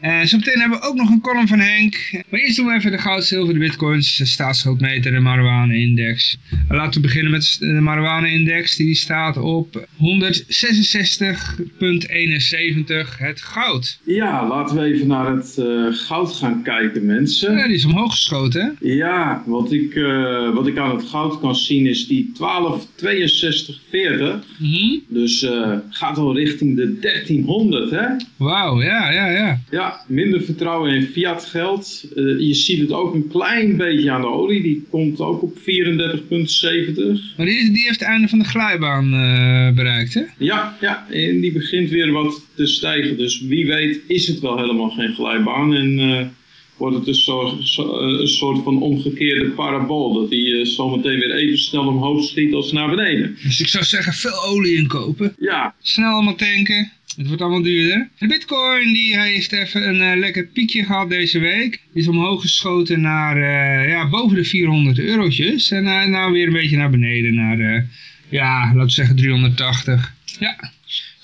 En zometeen hebben we ook nog een column van Henk. Maar eerst doen we even de goud, zilver, de bitcoins, de staatsschuldmeter, de marijuana-index. Laten we beginnen met de marijuana-index. Die staat op 166,71, het goud. Ja, laten we even naar het eh, goud gaan kijken, mensen. Ja, die is omhoog geschoten, hè? Ja, wat ik, eh, wat ik aan het goud kan zien is die 126240. Mhm. Dus gaat al richting de 1300, hè? Wauw, ja, ja, ja. Ja, minder vertrouwen in fiat geld. Eh, je ziet het ook een klein beetje aan de olie. Die komt ook op 34,70. Maar die, die heeft het einde van de glijbaan eh, bereikt, hè? Ja, ja, en die begint weer wat te stijgen. Dus wie weet is het wel helemaal geen glijbaan. En eh, wordt het dus zo, zo- eh, een soort van omgekeerde parabool. Dat die eh, zometeen weer even snel omhoog schiet als naar beneden. Dus ik zou zeggen, veel olie inkopen. Ja, Snel allemaal tanken. Het wordt allemaal duurder. De bitcoin die heeft even een eh, lekker piekje gehad deze week. Die is omhoog geschoten naar ja, boven de 400 eurotjes. En nou weer een beetje naar beneden. Naar ja, laten we zeggen 380. Ja,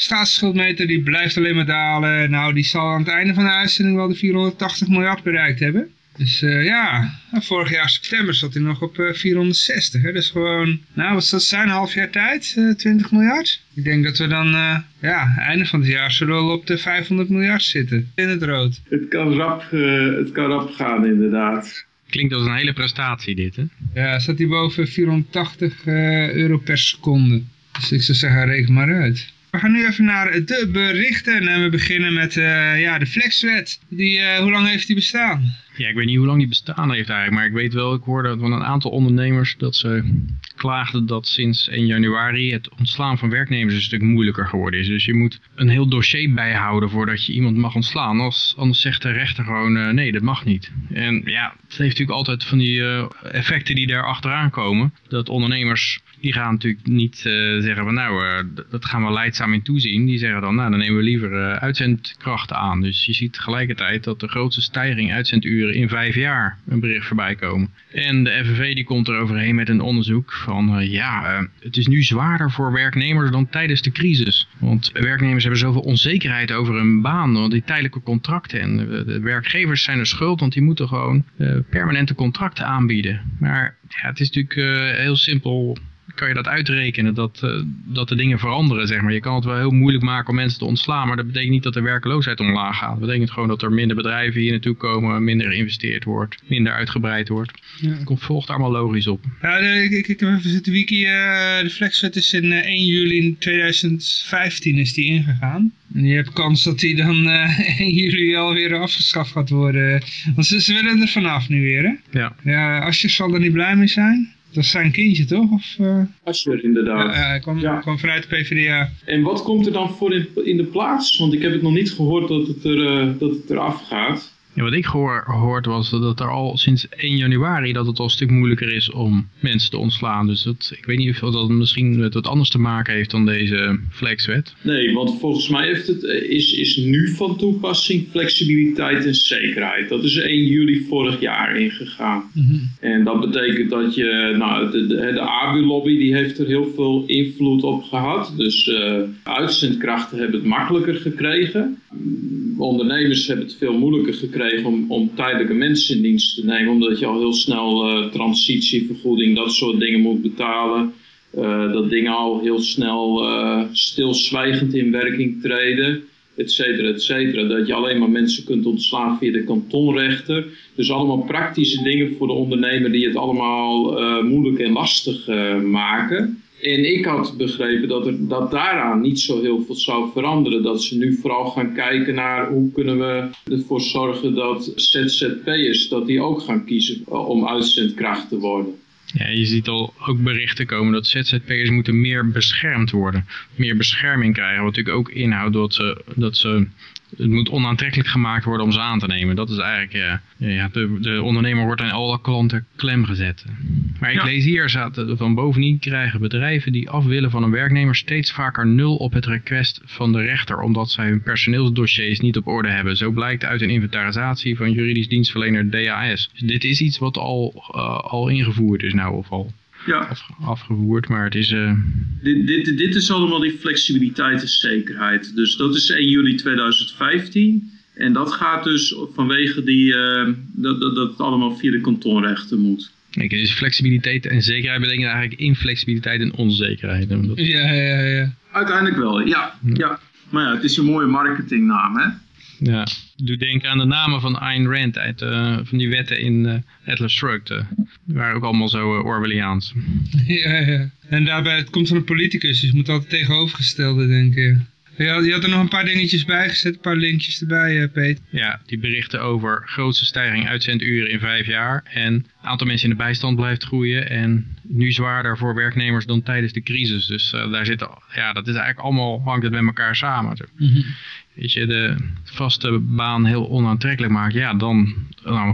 staatsschuldmeter die blijft alleen maar dalen. Nou, die zal aan het einde van de uitzending wel de 480 miljard bereikt hebben. Dus eh, ja, nou, vorig jaar september zat hij nog op eh, 460. Hè? Dus gewoon, nou wat het zijn, een half jaar tijd, eh, 20 miljard. Ik denk dat we dan, eh, ja, einde van het jaar zullen we wel op de 500 miljard zitten. In het rood. het kan rap, eh, het kan rap gaan inderdaad. Klinkt als een hele prestatie dit, hè? Ja, staat hij boven 480 eh, euro per seconde. Dus ik zou zeggen, reken maar uit. We gaan nu even naar de berichten en we beginnen met eh, ja, de flexwet. Die, eh, hoe lang heeft die bestaan? Ja, ik weet niet hoe lang die bestaan heeft eigenlijk, maar ik weet wel, ik hoorde van een aantal ondernemers dat ze klaagden dat sinds 1 januari het ontslaan van werknemers een stuk moeilijker geworden is. Dus je moet een heel dossier bijhouden voordat je iemand mag ontslaan. Anders zegt de rechter gewoon, eh, nee, dat mag niet. En ja, het heeft natuurlijk altijd van die eh, effecten die daar achteraan komen. Dat ondernemers, die gaan natuurlijk niet eh, zeggen van nou, dat gaan we leidzaam in toezien. Die zeggen dan, nou, dan nemen we liever uitzendkrachten aan. Dus je ziet tegelijkertijd dat de grootste stijging uitzenduren in vijf jaar een bericht voorbij komen. En de FNV die komt er overheen met een onderzoek van eh, ja, eh, het is nu zwaarder voor werknemers dan tijdens de crisis. Want werknemers hebben zoveel onzekerheid over hun baan, want die tijdelijke contracten. En de werkgevers zijn er schuld, want die moeten gewoon eh, permanente contracten aanbieden. Maar ja, het is natuurlijk heel simpel kan je dat uitrekenen, dat, eh, dat de dingen veranderen, zeg maar. Je kan het wel heel moeilijk maken om mensen te ontslaan, maar dat betekent niet dat de werkloosheid omlaag gaat. Dat betekent gewoon dat er minder bedrijven hier naartoe komen, minder geïnvesteerd wordt, minder uitgebreid wordt. Ja. Komt volgt allemaal logisch op. Ja, de- ik, ik, ik heb even zitten wiki. eh, de flexwet is in eh, 1 juli 2015 is die ingegaan. En je hebt kans dat die dan eh 1 juli alweer afgeschaft gaat worden. Want ze, ze willen er vanaf nu weer, hè? Ja. Ja, Asje zal er niet blij mee zijn. Dat is zijn kindje, toch? Of, Asscher inderdaad. ja, hij kwam, Ja. kwam vanuit de PvdA. En wat komt er dan voor in, in de plaats? Want ik heb het nog niet gehoord dat het, er, eh, dat het eraf gaat. Ja, wat ik gehoor, gehoord was dat er al sinds 1 januari dat het al een stuk moeilijker is om mensen te ontslaan. Dus dat, ik weet niet of dat misschien met wat anders te maken heeft dan deze flexwet. Nee, want volgens mij heeft het, eh, is, is nu van toepassing flexibiliteit en zekerheid. Dat is 1 juli vorig jaar ingegaan. En dat betekent dat je, nou, de, de, de ABU-lobby die heeft er heel veel invloed op gehad. Dus eh, uitzendkrachten hebben het makkelijker gekregen. Ondernemers hebben het veel moeilijker gekregen om, om tijdelijke mensen in dienst te nemen. Omdat je al heel snel eh, transitievergoeding, dat soort dingen moet betalen. Eh, dat dingen al heel snel eh, stilzwijgend in werking treden, et cetera, et cetera. Dat je alleen maar mensen kunt ontslaan via de kantonrechter. Dus allemaal praktische dingen voor de ondernemer die het allemaal moeilijk en lastig maken. En ik had begrepen dat, dat daaraan niet zo heel veel zou veranderen. Dat ze nu vooral gaan kijken naar hoe kunnen we ervoor zorgen dat ZZP'ers dat die ook gaan kiezen eh, om uitzendkracht te worden. Ja, je ziet al ook berichten komen dat ZZP'ers moeten meer beschermd worden. Meer bescherming krijgen. Wat natuurlijk ook inhoudt dat ze, dat ze het moet onaantrekkelijk gemaakt worden om ze aan te nemen. Dat is eigenlijk, ja, ja de, de ondernemer wordt aan alle klanten klem gezet. Maar ik lees hier, staat, van bovendien krijgen bedrijven die af willen van een werknemer steeds vaker nul op het request van de rechter, omdat zij hun personeelsdossiers niet op orde hebben. Zo blijkt uit een inventarisatie van juridisch dienstverlener DAS. Dus dit is iets wat al, uh, al ingevoerd is nou of al ja. afgevoerd, maar het is... Uh... Dit, dit, dit is allemaal die flexibiliteit en zekerheid. Dus dat is 1 juli 2015. En dat gaat dus vanwege die, uh, dat, dat, dat het allemaal via de kantonrechten moet. Kijk, dus flexibiliteit en zekerheid betekent eigenlijk inflexibiliteit en onzekerheid. Ja, ja, ja. Uiteindelijk wel, ja. ja. Maar ja, het is een mooie marketingnaam, hè? Ja, doe denken aan de namen van Ayn Rand uit uh, van die wetten in uh, Atlas Shrugged. Uh, die waren ook allemaal zo Orwelliaans. Ja, ja. En daarbij, het komt van een politicus, dus je moet altijd tegenovergestelde denken. Je had, je had er nog een paar dingetjes bij gezet, een paar linkjes erbij, Peter. Ja, die berichten over grootste stijging uitzenduren in vijf jaar. En aantal mensen in de bijstand blijft groeien. En nu zwaarder voor werknemers dan tijdens de crisis. Dus daar zit, ja, dat is eigenlijk allemaal, hangt het met elkaar samen. Mm -hmm weet je, de vaste baan heel onaantrekkelijk maakt, ja, dan,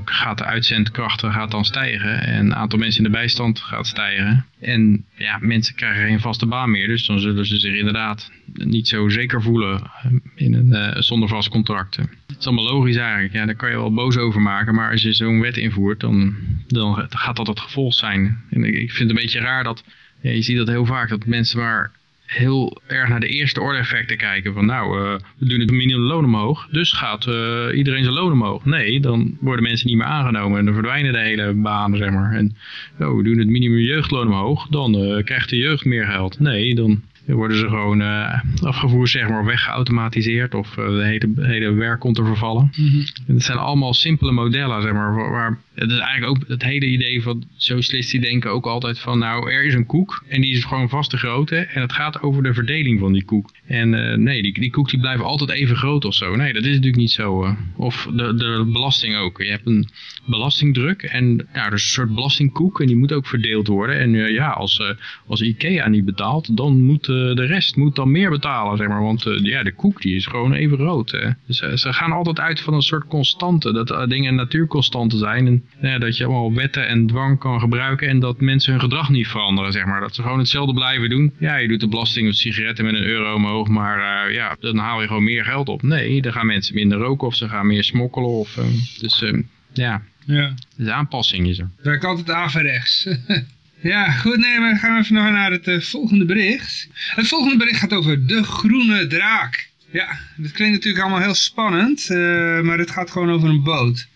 gaat de uitzendkrachten gaat dan stijgen en het aantal mensen in de bijstand gaat stijgen. En ja, mensen krijgen geen vaste baan meer, dus dan zullen ze zich inderdaad niet zo zeker voelen eh, in een, uh, zonder vast contract. Het is allemaal logisch eigenlijk, ja, daar kan je wel boos over maken, maar als je zo'n wet invoert, dan, dan gaat dat het gevolg zijn. En ik vind het een beetje raar dat, je ziet dat heel vaak, dat mensen maar heel erg naar de eerste orde effecten kijken. Van nou, uh, we doen het minimumloon omhoog, dus gaat uh, iedereen zijn loon omhoog. Nee, dan worden mensen niet meer aangenomen en dan verdwijnen de hele banen, zeg maar. En oh, we doen het minimum jeugdloon omhoog, dan uh, krijgt de jeugd meer geld. Nee, dan worden ze gewoon uh, afgevoerd, zeg maar, weggeautomatiseerd of uh, de hele, hele werk komt te vervallen. Mm -hmm. Het zijn allemaal simpele modellen, zeg maar, waar, het is eigenlijk ook het hele idee van socialisten die denken ook altijd van, nou, er is een koek en die is gewoon vaste grootte en het gaat over de verdeling van die koek. En uh, nee, die, die koek die blijft altijd even groot of zo. Nee, dat is natuurlijk niet zo. of de, de belasting ook. Je hebt een belastingdruk en nou, er is een soort belastingkoek en die moet ook verdeeld worden. En ja, als, als Ikea niet betaalt, dan moet de rest moet dan meer betalen, zeg maar. Want ja, de koek die is gewoon even groot. Hè. Dus ze gaan altijd uit van een soort constante, dat dingen natuurconstanten zijn. En dat je allemaal wetten en dwang kan gebruiken en dat mensen hun gedrag niet veranderen, zeg maar. Dat ze gewoon hetzelfde blijven doen. Ja, je doet de belasting op sigaretten met een euro omhoog, maar ja, dan haal je gewoon meer geld op. Nee, dan gaan mensen minder roken of ze gaan meer smokkelen. Of, dus uh, ja, ja. de aanpassing is er. Werkt altijd averechts. Ja, goed, nee, dan gaan we even naar het uh, volgende bericht. Het volgende bericht gaat over de groene draak. Ja, dat klinkt natuurlijk allemaal heel spannend, uh, maar het gaat gewoon over een boot.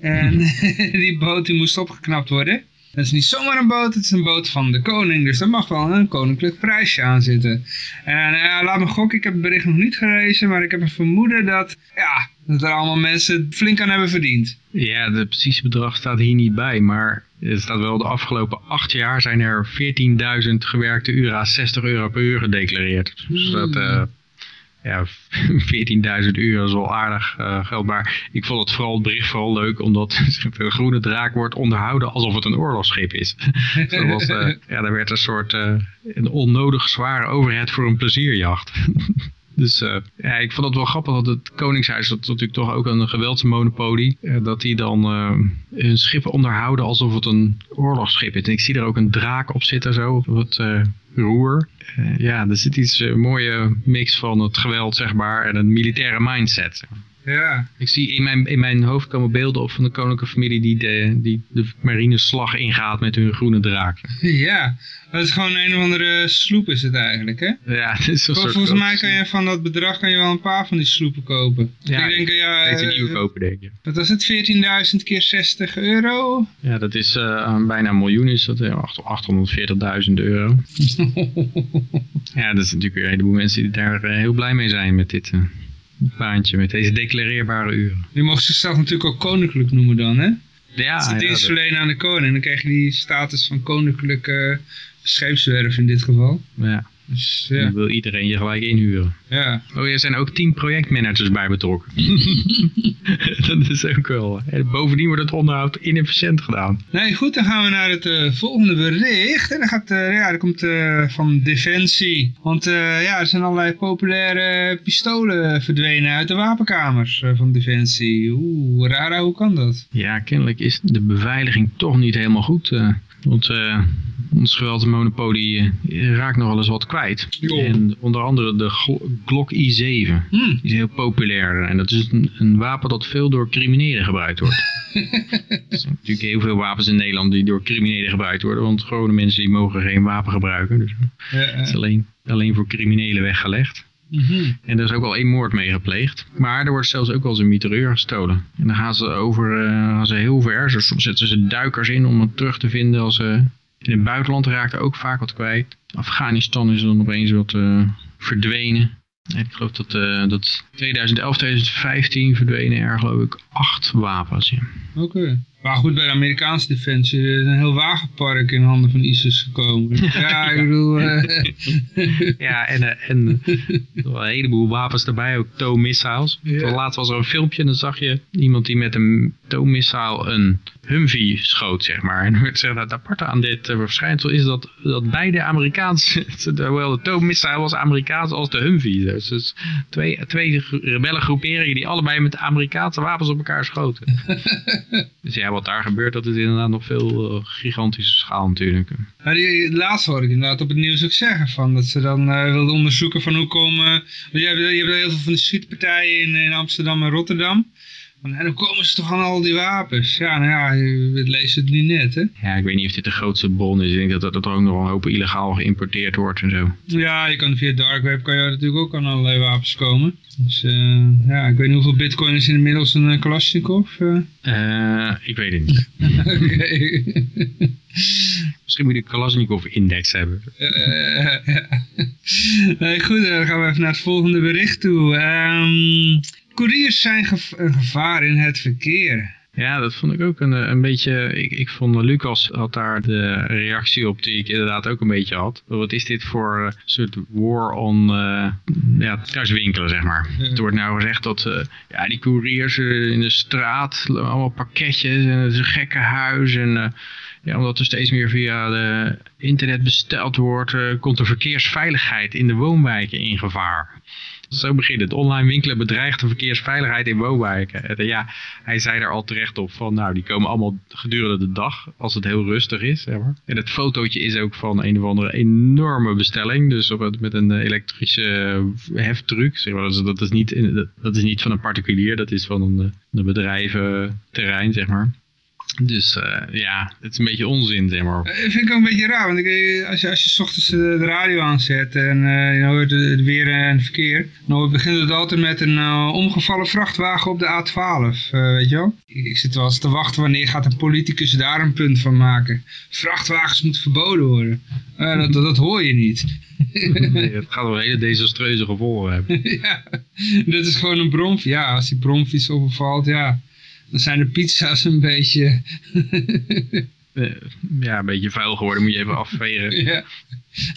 En die boot die moest opgeknapt worden. Het is niet zomaar een boot, het is een boot van de koning. Dus er mag wel een koninklijk prijsje aan zitten. En uh, laat me gokken, ik heb het bericht nog niet gelezen, maar ik heb een vermoeden dat, ja, dat er allemaal mensen flink aan hebben verdiend. Ja, het precieze bedrag staat hier niet bij, maar het staat wel de afgelopen acht jaar zijn er 14.000 gewerkte uren à 60 euro per uur gedeclareerd. Dus dat, uh, ja, 14.000 uur is wel aardig uh, geld. Maar ik vond het vooral het bericht vooral leuk, omdat de groene draak wordt onderhouden alsof het een oorlogsschip is. Zoals, uh, ja, daar werd een soort een onnodig zware overheid voor een plezierjacht. Dus uh, ja, ik vond het wel grappig dat het Koningshuis, dat is natuurlijk toch ook een geweldsmonopolie, uh, dat die dan uh, hun schippen onderhouden alsof het een oorlogsschip is. En ik zie er ook een draak op zitten zo, op het roer. ja, er zit iets mooie mix van het geweld, zeg maar, en een militaire mindset. Ja. Ik zie in mijn, in mijn hoofd komen beelden op van de koninklijke familie die de, die de marineslag ingaat met hun groene draak. Ja, dat is gewoon een of andere sloep is het eigenlijk, hè? Ja, het is een Vol, soort Volgens mij kan je van dat bedrag kan je wel een paar van die sloepen kopen. Ja, ik denk, ja, steeds een nieuwe kopen, denk je. Wat was het? 14.000 keer 60 euro? Ja, dat is uh, bijna een miljoen, is dat 840.000 euro. ja, dat is natuurlijk een heleboel mensen die daar uh, heel blij mee zijn met dit... Uh baantje met deze declareerbare uren. Die mogen zichzelf natuurlijk ook koninklijk noemen dan, hè? Ja, Als dienst verlenen aan de koning. Dan krijg je die status van koninklijke scheepswerf in dit geval. Ja. Dus, Dan wil iedereen je gelijk inhuren. ja. Oh, er zijn ook tien projectmanagers bij betrokken. dat is ook wel. En bovendien wordt het onderhoud inefficiënt gedaan. Nee, goed, dan gaan we naar het eh, volgende bericht. En dan gaat, eh, ja, dat komt eh, van Defensie. Want ja, er zijn allerlei populaire pistolen verdwenen uit de wapenkamers van Defensie. Oeh, rara, hoe kan dat? Ja, kennelijk is de beveiliging toch niet helemaal goed. want ons geweldsmonopolie eh, raakt nog wel eens wat kwijt. Jo. En onder andere de Glo- Glock i7. Hm, Die is heel populair. En dat is een, een wapen dat veel door criminelen gebruikt wordt. er zijn natuurlijk heel veel wapens in Nederland die door criminelen gebruikt worden. Want gewone mensen die mogen geen wapen gebruiken. Dus ja, het is alleen, alleen voor criminelen weggelegd. mhm. En er is ook al één moord mee gepleegd. Maar er wordt zelfs ook wel eens een mitrailleur gestolen. En dan gaan ze over eh, gaan ze heel ver. Soms zetten ze duikers in om het terug te vinden. Als ze in het buitenland raakten ook vaak wat kwijt. Afghanistan is dan opeens wat eh, verdwenen. En ik geloof dat, eh, dat 2011, 2015 verdwenen er geloof ik acht wapens. Ja. Oké. Maar goed, bij de Amerikaanse defensie er is een heel wagenpark in handen van ISIS gekomen. Ja, ik bedoel... eh, Ja, en, eh, en eh, een heleboel wapens erbij, ook tow-missiles. Ja. Laatst was er een filmpje en dan zag je iemand die met een tow-missile een Humvee schoot, zeg maar. En het, zeg, het aparte aan dit eh, verschijnsel is dat, dat beide Amerikaanse, zowel de tow-missile was Amerikaans als de Humvee. Dus, dus twee, twee rebellengroeperingen die allebei met Amerikaanse wapens op elkaar schoten. dus ja, wat daar gebeurt, dat is inderdaad nog veel eh, gigantische schaal natuurlijk. Nou, die, laatst hoorde ik inderdaad op het nieuws ook zeggen van dat ze dan eh, wilden onderzoeken van hoe komen... Want je hebt, je hebt heel veel van die schietpartijen in, in Amsterdam en Rotterdam. En hoe komen ze toch aan al die wapens? Ja, nou ja, je leest het niet net, hè? Ja, ik weet niet of dit de grootste bron is. Ik denk dat, dat er ook nog een hoop illegaal geïmporteerd wordt en zo. Ja, je kan via dark web kan je natuurlijk ook aan allerlei wapens komen. Dus eh, ja, ik weet niet hoeveel bitcoin is inmiddels een uh, Kalashnikov. eh. Eh, ik weet het niet. Oké. Misschien moet je de Kalashnikov-index hebben. Eh, ja. Nee, goed, dan gaan we even naar het volgende bericht toe. Ehm couriers zijn gev- een gevaar in het verkeer. Ja, dat vond ik ook een, eh, een beetje... Ik, ik vond Lucas had daar de reactie op die ik inderdaad ook een beetje had. Wat is dit voor eh, soort war on eh ja, thuiswinkelen, zeg maar. Ja. Het wordt nou gezegd dat eh, ja, die couriers eh, in de straat, allemaal pakketjes en het is een gekke huis en... eh, ja, omdat er steeds meer via de internet besteld wordt, eh, komt de verkeersveiligheid in de woonwijken in gevaar. Zo begint het. Online winkelen bedreigt de verkeersveiligheid in woonwijken. En ja, hij zei daar al terecht op van, nou, die komen allemaal gedurende de dag, als het heel rustig is. Zeg maar. En het fotootje is ook van een of andere enorme bestelling. Dus op het, met een eh, elektrische eh, heftruck. Zeg maar. Dus dat, is niet, dat, is niet van een particulier, dat is van een, eh, een bedrijventerrein, zeg maar. Dus eh, ja, het is een beetje onzin, zeg maar. Dat vind ik ook een beetje raar, want ik, eh, als, je, als je 's ochtends de, radio aanzet en eh, je hoort het weer en het verkeer, dan begint het altijd met een eh, omgevallen vrachtwagen op de A12, eh, weet je wel? Ik, ik zit wel eens te wachten wanneer gaat een politicus daar een punt van maken. Vrachtwagens moeten verboden worden. Eh, dat, dat, dat hoor je niet. Nee, het gaat wel hele desastreuze gevolgen hebben. ja, dit is gewoon een bronfiets. Ja, als die bronfiets overvalt, ja, dan zijn de pizza's een beetje... Eh, ja, een beetje vuil geworden, moet je even afvegen. ja.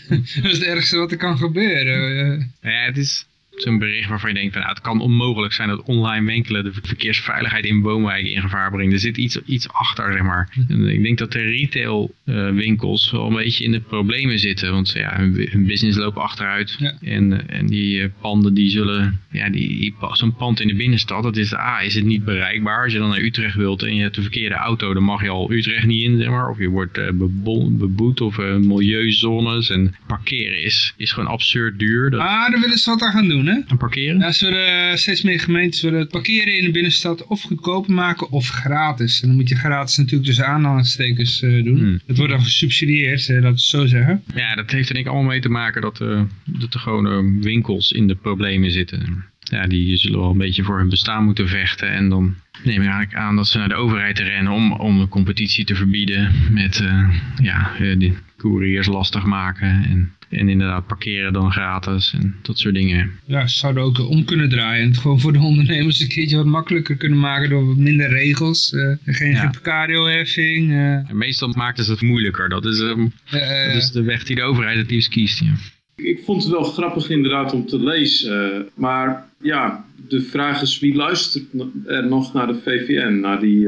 dat is het ergste wat er kan gebeuren. Ja, het is zo'n bericht waarvan je denkt, van, nou, het kan onmogelijk zijn dat online winkelen de verkeersveiligheid in woonwijken in gevaar brengt. Er zit iets, iets achter, zeg maar. En ik denk dat de retail eh, winkels wel een beetje in de problemen zitten, want ja, hun, hun business loopt achteruit. Ja. En, en die eh, panden die zullen, ja, die, die zo'n pand in de binnenstad, dat is, A, is het niet bereikbaar. Als je dan naar Utrecht wilt en je hebt de verkeerde auto, dan mag je al Utrecht niet in, zeg maar. Of je wordt bebol- beboet of milieuzones en parkeren is, is gewoon absurd duur. Dat, Ah, daar willen ze wat aan gaan doen, hè? en parkeren? Ja, ze willen, steeds meer gemeentes willen het parkeren in de binnenstad of goedkoper maken of gratis. En dan moet je gratis natuurlijk tussen aanhalingstekens eh, doen. Hmm. Het wordt dan gesubsidieerd, eh, laten we het zo zeggen. Ja, dat heeft er denk ik allemaal mee te maken dat, eh, dat er gewoon eh, winkels in de problemen zitten. Ja, die zullen wel een beetje voor hun bestaan moeten vechten. En dan neem ik eigenlijk aan dat ze naar de overheid rennen om, om de competitie te verbieden. Met eh, ja, eh, die couriers lastig maken en, en inderdaad parkeren dan gratis en dat soort dingen. Ja, ze zouden ook om kunnen draaien. En het gewoon voor de ondernemers een keertje wat makkelijker kunnen maken door wat minder regels. eh, geen Ja. GPKDO-heffing. eh En meestal maakten ze het moeilijker. Dat is, ehm, eh, dat is de weg die de overheid het liefst kiest. Ja. Ik vond het wel grappig inderdaad om te lezen. Maar ja, de vraag is wie luistert er nog naar de VVN, naar die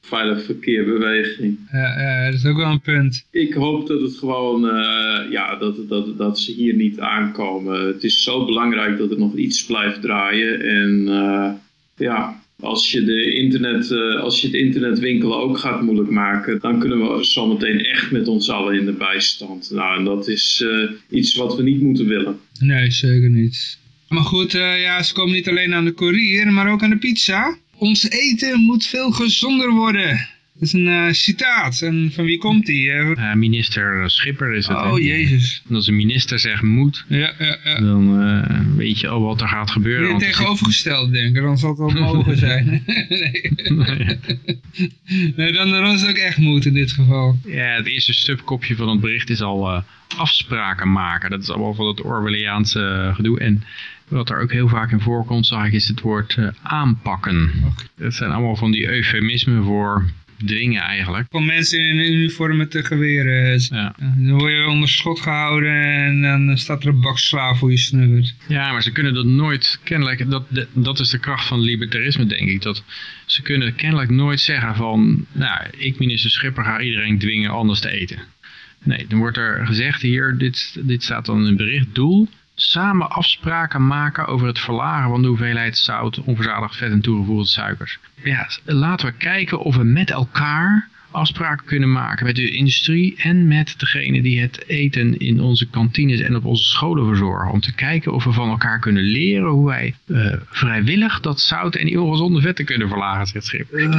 veilig verkeerbeweging. Ja, ja, dat is ook wel een punt. Ik hoop dat het gewoon, uh, ja, dat, dat, dat ze hier niet aankomen. Het is zo belangrijk dat er nog iets blijft draaien. En uh, ja, als je, de internet, als je het internetwinkelen ook gaat moeilijk maken, dan kunnen we zometeen echt met ons allen in de bijstand. Nou, en dat is iets wat we niet moeten willen. Nee, zeker niet. Maar goed, ja, ze komen niet alleen aan de koerier, maar ook aan de pizza. Ons eten moet veel gezonder worden. Dat is een uh, citaat. En van wie komt die? Uh, minister Schipper is het. Oh, jezus. En als een minister zegt moet, ja, ja, ja. dan weet je al wat er gaat gebeuren. Je tegenovergesteld denken, dan zal het wel mogen zijn. nee. nee, dan, dan is het ook echt moet in dit geval. Ja, het eerste subkopje van het bericht is al afspraken maken. Dat is allemaal van het Orwelliaanse gedoe. En wat er ook heel vaak in voorkomt, zag ik, is het woord uh, aanpakken. Dat zijn allemaal van die eufemismen voor dwingen eigenlijk. Van mensen in uniformen te geweren. Ja. Dan word je onder schot gehouden en dan staat er een bak slaaf voor je snuffert. Ja, maar ze kunnen dat nooit, kennelijk, dat, dat is de kracht van libertarisme denk ik. Dat ze kunnen kennelijk nooit zeggen van, nou, ik minister Schipper ga iedereen dwingen anders te eten. Nee, dan wordt er gezegd hier, dit, dit staat dan in het bericht, doel samen afspraken maken over het verlagen van de hoeveelheid zout, onverzadigd vet en toegevoegde suikers. Ja, laten we kijken of we met elkaar afspraken kunnen maken met de industrie en met degene die het eten in onze kantines en op onze scholen verzorgen. Om te kijken of we van elkaar kunnen leren hoe wij uh, vrijwillig dat zout en ongezonde vetten kunnen verlagen, zegt Schip. En,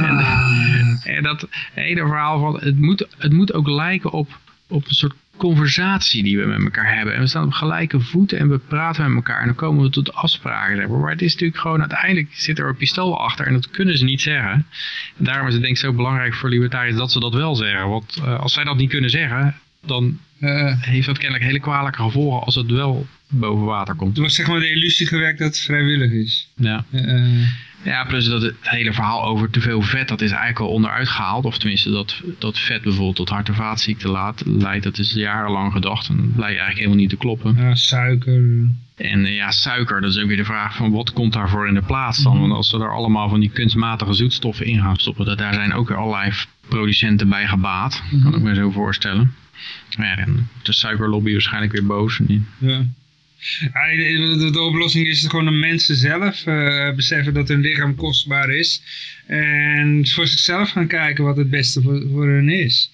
en, dat hele verhaal van het moet, het moet ook lijken op, op een soort conversatie die we met elkaar hebben. En we staan op gelijke voeten en we praten met elkaar en dan komen we tot afspraken. Maar het is natuurlijk gewoon, uiteindelijk zit er een pistool achter en dat kunnen ze niet zeggen. En daarom is het denk ik zo belangrijk voor libertariërs dat ze dat wel zeggen. Want uh, als zij dat niet kunnen zeggen, dan uh, heeft dat kennelijk hele kwalijke gevolgen als het wel boven water komt. Er wordt zeg maar de illusie gewerkt dat het vrijwillig is. Ja. Uh, ja, plus dat het hele verhaal over te veel vet, dat is eigenlijk al onderuit gehaald. Of tenminste, dat, dat vet bijvoorbeeld tot hart- en vaatziekten leidt, dat is jarenlang gedacht. En dat blijkt eigenlijk helemaal niet te kloppen. Ja, suiker. En ja, suiker, dat is ook weer de vraag van wat komt daarvoor in de plaats dan? Want als ze er allemaal van die kunstmatige zoetstoffen in gaan stoppen, dat, daar zijn ook weer allerlei producenten bij gebaat. Kan ik me zo voorstellen. Maar ja, dan de suikerlobby waarschijnlijk weer boos. Ja. De, oplossing is gewoon de mensen zelf uh, beseffen dat hun lichaam kostbaar is. En voor zichzelf gaan kijken wat het beste voor, voor hen is.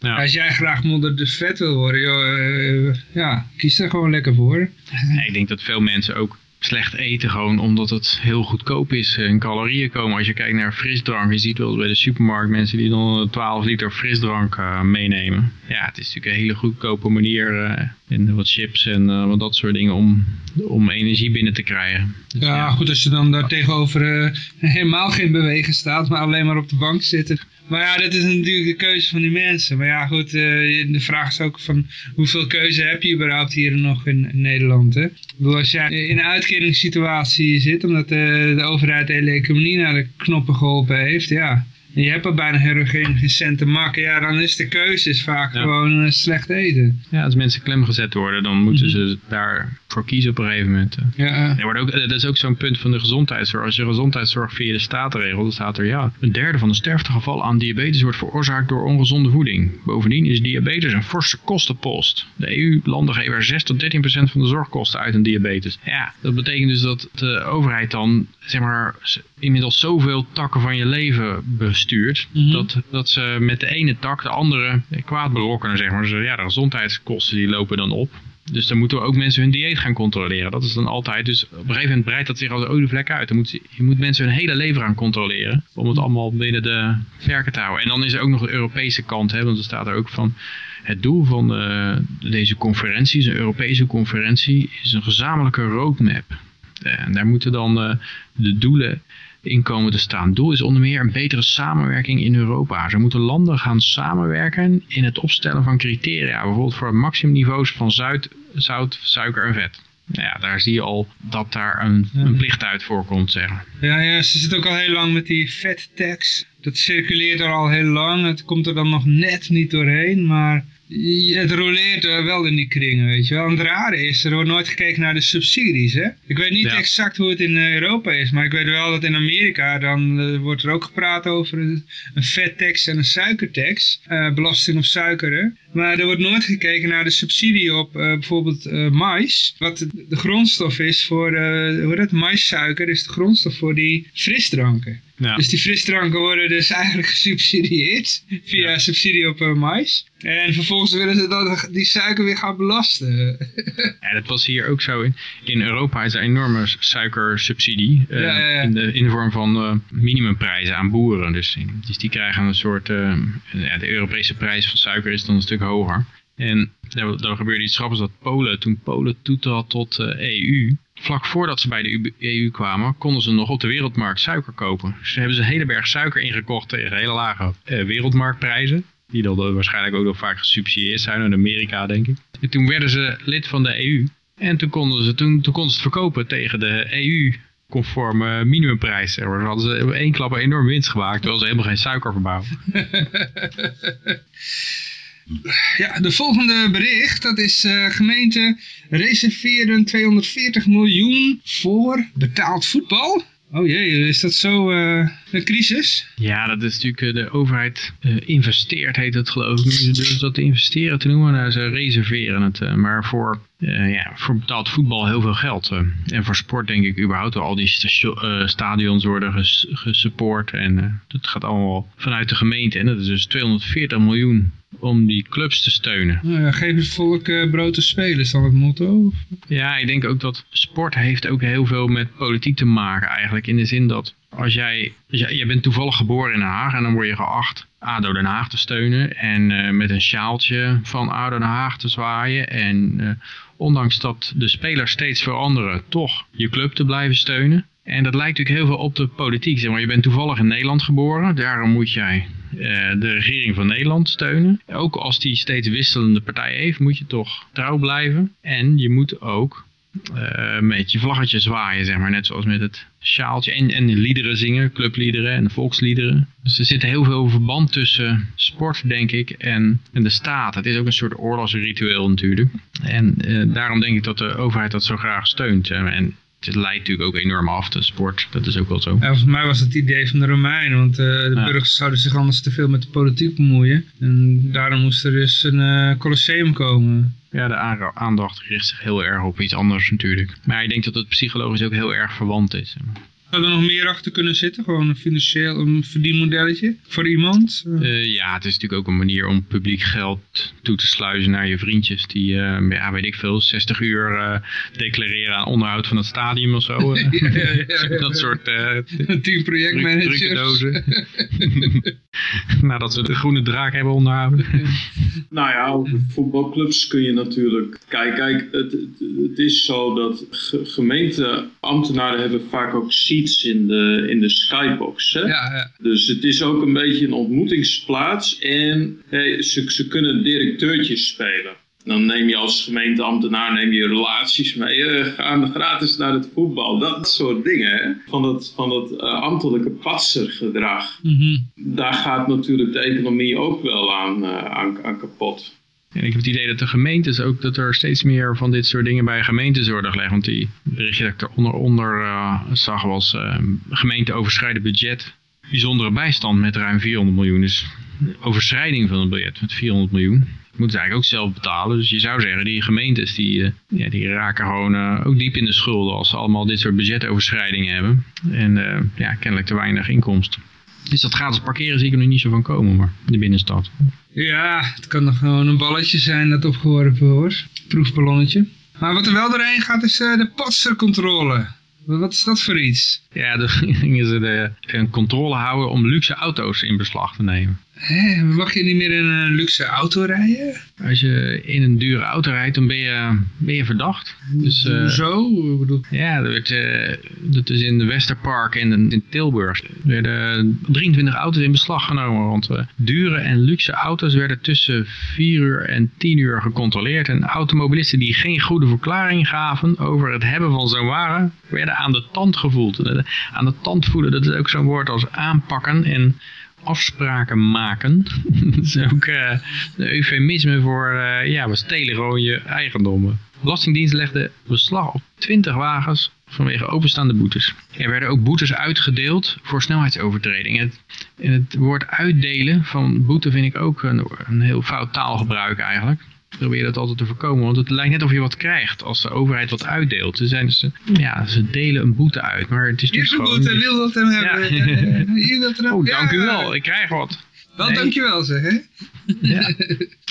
Ja. Als jij graag de vet wil worden, joh, uh, ja, kies er gewoon lekker voor. Ja, ik denk dat veel mensen ook slecht eten gewoon omdat het heel goedkoop is en calorieën komen. Als je kijkt naar frisdrank, je ziet wel bij de supermarkt mensen die dan 12 liter frisdrank uh, meenemen. Ja, het is natuurlijk een hele goedkope manier uh, in wat chips en uh, wat dat soort dingen om, om energie binnen te krijgen. Dus, ja, ja, goed als je dan daar tegenover helemaal geen bewegen staat, maar alleen maar op de bank zitten maar ja, dat is natuurlijk de keuze van die mensen. Maar ja, goed, uh, de vraag is ook van hoeveel keuze heb je überhaupt hier nog in, Nederland, hè? Bedoel, als jij in een uitkeringssituatie zit, omdat de, de overheid de hele economie naar de knoppen geholpen heeft, ja, je hebt er bijna geen, geen cent te maken. Ja, dan is de keuze is vaak gewoon uh, slecht eten. Ja, als mensen klem gezet worden, dan moeten mhm. ze daarvoor kiezen op een gegeven moment. Ja. Er wordt ook, dat is ook zo'n punt van de gezondheidszorg. Als je gezondheidszorg via de staat regelt, dan staat er ja, een derde van de sterftegevallen aan diabetes wordt veroorzaakt door ongezonde voeding. Bovendien is diabetes een forse kostenpost. De EU-landen geven er 6 tot 13 procent van de zorgkosten uit aan diabetes. Ja, dat betekent dus dat de overheid dan, zeg maar, inmiddels zoveel takken van je leven bestuurt, mhm. dat, dat ze met de ene tak de andere kwaad berokkenen, zeg maar. Dus ja, de gezondheidskosten die lopen dan op. Dus dan moeten we ook mensen hun dieet gaan controleren. Dat is dan altijd. Dus op een gegeven moment breidt dat zich als een olievlek uit. Dan moet, je moet mensen hun hele leven gaan controleren. Om het allemaal binnen de perken te houden. En dan is er ook nog de Europese kant. Hè, want er staat er ook van. Het doel van uh, deze conferentie, een Europese conferentie, is een gezamenlijke roadmap. En daar moeten dan uh, de doelen inkomen te staan. Doel is onder meer een betere samenwerking in Europa. Ze moeten landen gaan samenwerken in het opstellen van criteria, bijvoorbeeld voor maximumniveaus van zuid, zout, suiker en vet. Nou ja, daar zie je al dat daar een, een plicht uit voorkomt, zeggen. Ja, ja, ze zit ook al heel lang met die vet tax. Dat circuleert er al heel lang. Het komt er dan nog net niet doorheen, maar het roleert wel in die kringen, weet je wel. En het rare is, er wordt nooit gekeken naar de subsidies, hè. Ik weet niet exact hoe het in Europa is, maar ik weet wel dat in Amerika, dan wordt er ook gepraat over een, een vettax en een suikertax. belasting op suiker, Maar er wordt nooit gekeken naar de subsidie op bijvoorbeeld mais. Wat de, grondstof is voor, hoe dat, maissuiker is de grondstof voor die frisdranken. Dus die frisdranken worden dus eigenlijk gesubsidieerd via subsidie op uh, mais. En vervolgens willen ze dan die suiker weer gaan belasten. ja, dat was hier ook zo. In, in Europa is er enorme suikersubsidie. Uh, In, de, in de vorm van uh, minimumprijzen aan boeren. Dus, dus die krijgen een soort... ja, de Europese prijs van suiker is dan een stuk hoger. En dan gebeurde iets grappigs dat Polen, toen Polen toetrad tot de EU, vlak voordat ze bij de EU kwamen, konden ze nog op de wereldmarkt suiker kopen. Dus hebben ze een hele berg suiker ingekocht tegen hele lage eh, wereldmarktprijzen. Die dan waarschijnlijk ook nog vaak gesubsidieerd zijn in Amerika, denk ik. En toen werden ze lid van de EU. En toen konden ze, toen, toen konden ze het verkopen tegen de EU conforme minimumprijs. Zeg maar. hadden ze één klap enorm winst gemaakt, terwijl ze helemaal geen suiker verbouwen. Ja, de volgende bericht, dat is uh, gemeente reserveren 240 miljoen voor betaald voetbal. Oh jee, is dat zo uh, een crisis? Ja, dat is natuurlijk uh, de overheid uh, investeert, heet het geloof ik. Ze durven dat te investeren te noemen, nou, ze reserveren het. maar voor, ja, voor betaald voetbal heel veel geld. en voor sport denk ik überhaupt al die stadions worden ges gesupport. En dat gaat allemaal vanuit de gemeente. En dat is dus 240 miljoen om die clubs te steunen. Nou ja, geef het volk uh, brood te spelen, is dan het motto? Ja, ik denk ook dat sport heeft ook heel veel met politiek te maken eigenlijk. In de zin dat als jij, jij bent toevallig geboren in Den Haag en dan word je geacht ADO Den Haag te steunen. En uh, met een sjaaltje van ADO Den Haag te zwaaien. En uh, ondanks dat de spelers steeds veranderen, toch je club te blijven steunen. En dat lijkt natuurlijk heel veel op de politiek. Zeg maar, je bent toevallig in Nederland geboren, daarom moet jij eh, de regering van Nederland steunen. Ook als die steeds wisselende partijen heeft, moet je toch trouw blijven. En je moet ook uh, met je vlaggetje zwaaien, zeg maar. Net zoals met het sjaaltje. En, en de liederen zingen, clubliederen en de volksliederen. Dus er zit heel veel verband tussen sport, denk ik, en, en de staat. Het is ook een soort oorlogsritueel natuurlijk. En uh, daarom denk ik dat de overheid dat zo graag steunt. En het leidt natuurlijk ook enorm af, de sport. Dat is ook wel zo. Ja, volgens mij was het idee van de Romeinen, want uh, de burgers zouden zich anders te veel met de politiek bemoeien. En daarom moest er dus een uh, colosseum komen. Ja, de aandacht richt zich heel erg op iets anders natuurlijk. Maar ik denk dat het psychologisch ook heel erg verwant is. Zou er nog meer achter kunnen zitten? Gewoon een financieel een verdienmodelletje voor iemand? Uh, ja, het is natuurlijk ook een manier om publiek geld toe te sluizen naar je vriendjes. Die, uh, ja, weet ik veel, 60 uur uh, declareren aan onderhoud van het stadium of zo. ja, ja, ja, Dat soort... Team projectmanagers. Nadat ze de groene draak hebben onderhouden. nou ja, voetbalclubs kun je natuurlijk... Kijk, kijk het, het is zo dat gemeenteambtenaren hebben vaak ook in de, in de skybox. Hè? Ja, ja. Dus het is ook een beetje een ontmoetingsplaats en hey, ze, ze kunnen directeurtjes spelen. Dan neem je als gemeenteambtenaar neem je relaties mee. Uh, gaan gratis naar het voetbal. Dat soort dingen. Hè? Van dat, van dat uh, ambtelijke patsergedrag. Mm Daar gaat natuurlijk de economie ook wel aan, uh, aan, aan kapot. En ik heb het idee dat de gemeentes ook, dat er steeds meer van dit soort dingen bij gemeentes worden gelegd. Want die berichtje dat ik eronder onder uh, zag was uh, gemeente overschrijden budget. Bijzondere bijstand met ruim 400 miljoen. Dus overschrijding van het budget met 400 miljoen. Moeten ze eigenlijk ook zelf betalen. Dus je zou zeggen, die gemeentes die, uh, ja, die raken gewoon ook diep in de schulden als ze allemaal dit soort budgetoverschrijdingen hebben. En ja, kennelijk te weinig inkomsten. Dus dat gratis parkeren zie ik er nog niet zo van komen, maar in de binnenstad. Ja, het kan nog gewoon een balletje zijn dat opgeworpen wordt. Proefballonnetje. Maar wat er wel doorheen gaat is uh, de passercontrole. Wat is dat voor iets? Ja, dan gingen ze de, een controle houden om luxe auto's in beslag te nemen. Hé, mag je niet meer in een luxe auto rijden? Als je in een dure auto rijdt, dan ben je, ben je verdacht. Dus, uh, Zo? Ja, dat, werd, uh, dat is in de Westerpark en in Tilburg. Er werden 23 auto's in beslag genomen. Want uh, dure en luxe auto's werden tussen 4 uur en 10 uur gecontroleerd. En automobilisten die geen goede verklaring gaven over het hebben van zo'n waren, werden aan de tand gevoeld. Aan de tand voelen, dat is ook zo'n woord als aanpakken. En afspraken maken. dat is ook uh, een eufemisme voor, uh, ja, we stelen gewoon je eigendommen. Belastingdienst legde beslag op 20 wagens vanwege openstaande boetes. Er werden ook boetes uitgedeeld voor snelheidsovertredingen. Het, het woord uitdelen van boete vind ik ook een, een heel fout taalgebruik eigenlijk probeer dat altijd te voorkomen. Want het lijkt net of je wat krijgt als de overheid wat uitdeelt. Ze, zijn, ze, ja, ze delen een boete uit, maar het is niet gewoon... Hier is een boete, wil dat hem hebben. Ja. dat hem oh, dank u wel, ik krijg wat. Wel, nee. dankjewel zeg, hè? Ja.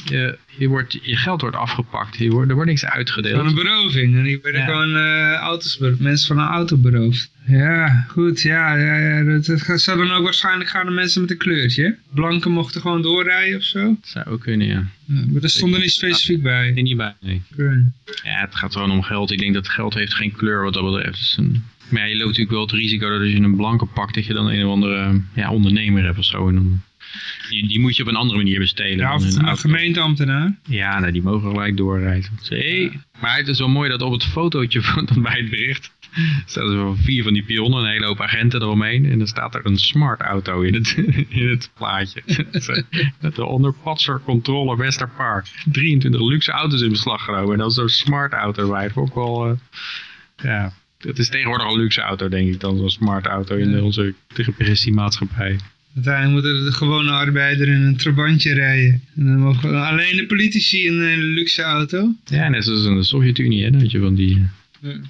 Je, je, wordt, je geld wordt afgepakt, je wordt, er wordt niks uitgedeeld. Van een beroving, en die werden ja. gewoon uh, auto's mensen van een auto beroofd. Ja, goed, ja, dat, dat zou dan ook waarschijnlijk gaan de mensen met een kleurtje. Blanken mochten gewoon doorrijden of zo. Dat zou ook kunnen, ja. maar dat stond er niet specifiek bij. Er niet bij, nee. Ja, het gaat gewoon om geld. Ik denk dat geld heeft geen kleur wat dat betreft. Dus een... Maar ja, je loopt natuurlijk wel het risico dat als je een blanke pakt, dat je dan een of andere ja, ondernemer hebt of zo. En dan die, die moet je op een andere manier bestelen. Ja, of een gemeenteambtenaar. Ja, nou, die mogen gelijk doorrijden. Hey. Maar het is wel mooi dat op het fotootje van, bij het bericht staan er vier van die pionnen, een hele hoop agenten eromheen. En dan staat er een smart auto in het, in het plaatje. Met de onder Patser Westerpark. 23 luxe auto's in beslag genomen. En dan zo'n smart auto bij. Ook wel, uh, ja, het is tegenwoordig een luxe auto, denk ik, dan zo'n smart auto in onze maatschappij. Uiteindelijk moeten de gewone arbeider in een trabantje rijden. En dan mogen alleen de politici in een luxe auto. Ja, net zoals in de Sovjet-Unie, hè, dat je van die...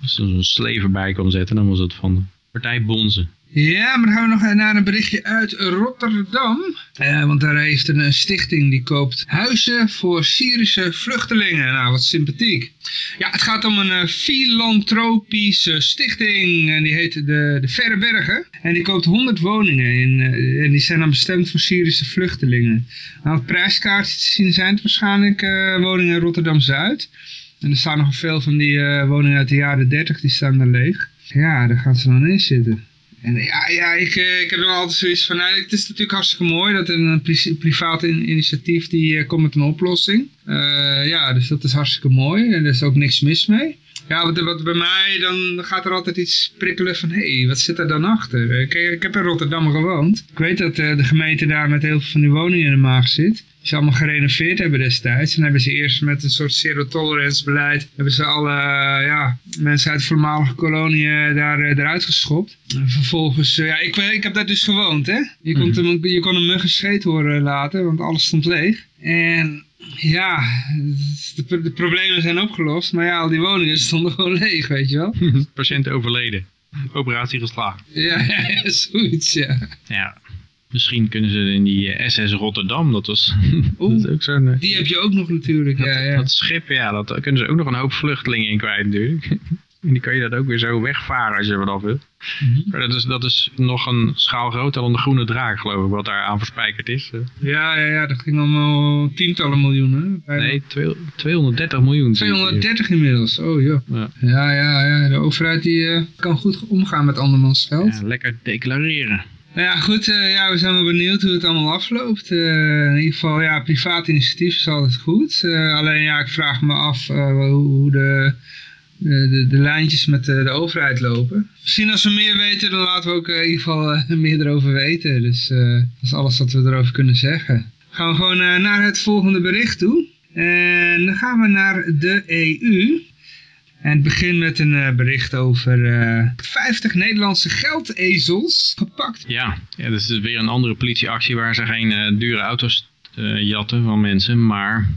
Als er zo'n sleven bij kon zetten, dan was het van partij Bonzen. Ja, maar dan gaan we nog naar een berichtje uit Rotterdam. Uh, want daar heeft een stichting die koopt huizen voor Syrische vluchtelingen. Nou, wat sympathiek. Ja, het gaat om een uh, filantropische stichting. En die heet de, de Verre Bergen. En die koopt 100 woningen. In, uh, en die zijn dan bestemd voor Syrische vluchtelingen. Nou, het prijskaartje te zien zijn het waarschijnlijk woningen in Rotterdam-Zuid. En er staan nog veel van die woningen uit de jaren 30. Die staan daar leeg. Ja, daar gaan ze dan in zitten. En ja, ja ik, ik heb nog altijd zoiets van, nou, het is natuurlijk hartstikke mooi dat een pri privaat initiatief die uh, komt met een oplossing. Ja, dus dat is hartstikke mooi en er is ook niks mis mee. Ja, wat, wat bij mij, dan gaat er altijd iets prikkelen van, hé, hey, wat zit er dan achter? Ik, ik heb in Rotterdam gewoond. Ik weet dat de gemeente daar met heel veel van die woningen in de maag zit ze allemaal gerenoveerd hebben destijds. En hebben ze eerst met een soort zero tolerance beleid, hebben ze alle ja, mensen uit de voormalige koloniën daar, eruit geschopt. En vervolgens, ja, ik, ik heb daar dus gewoond, hè. Je, kon, mm -hmm. je kon een muggen scheet horen laten, want alles stond leeg. En ja, de, de, problemen zijn opgelost, maar ja, al die woningen stonden gewoon leeg, weet je wel. Patiënt overleden. Operatie geslaagd. Ja, ja, zoiets, ja. Ja, Misschien kunnen ze in die SS eh, Rotterdam, dat was, Oeh, ook zo'n... Eh, die heb je ook nog natuurlijk, dat, ja, ja. Dat schip, ja, dat kunnen ze ook nog een hoop vluchtelingen in kwijt natuurlijk. En die kan je dat ook weer zo wegvaren als je vanaf wilt. Mm -hmm. Maar dat is, dat is nog een schaal groter dan de groene draak, geloof ik, wat daar aan verspijkerd is. Eh. Ja, ja, ja dat ging om tientallen miljoenen. Nee, 230 miljoen. 230 inmiddels, oh ja. Ja, ja, ja, ja. de overheid die uh, kan goed omgaan met andermans geld. Ja, lekker declareren. Nou ja, goed, uh, ja, we zijn wel benieuwd hoe het allemaal afloopt. Uh, in ieder geval, ja, privaat initiatief is altijd goed. Uh, alleen, ja, ik vraag me af hoe, hoe de, de, de, lijntjes met de, de, overheid lopen. Misschien als we meer weten, dan laten we ook in ieder geval meer erover weten. Dus dat is alles wat we erover kunnen zeggen. Gaan we gewoon naar het volgende bericht toe. En dan gaan we naar de EU. En het begint met een uh, bericht over uh, eh, 50 Nederlandse geldezels gepakt. Ja, ja, dat is dus weer een andere politieactie waar ze geen uh, dure auto's jatten van mensen, maar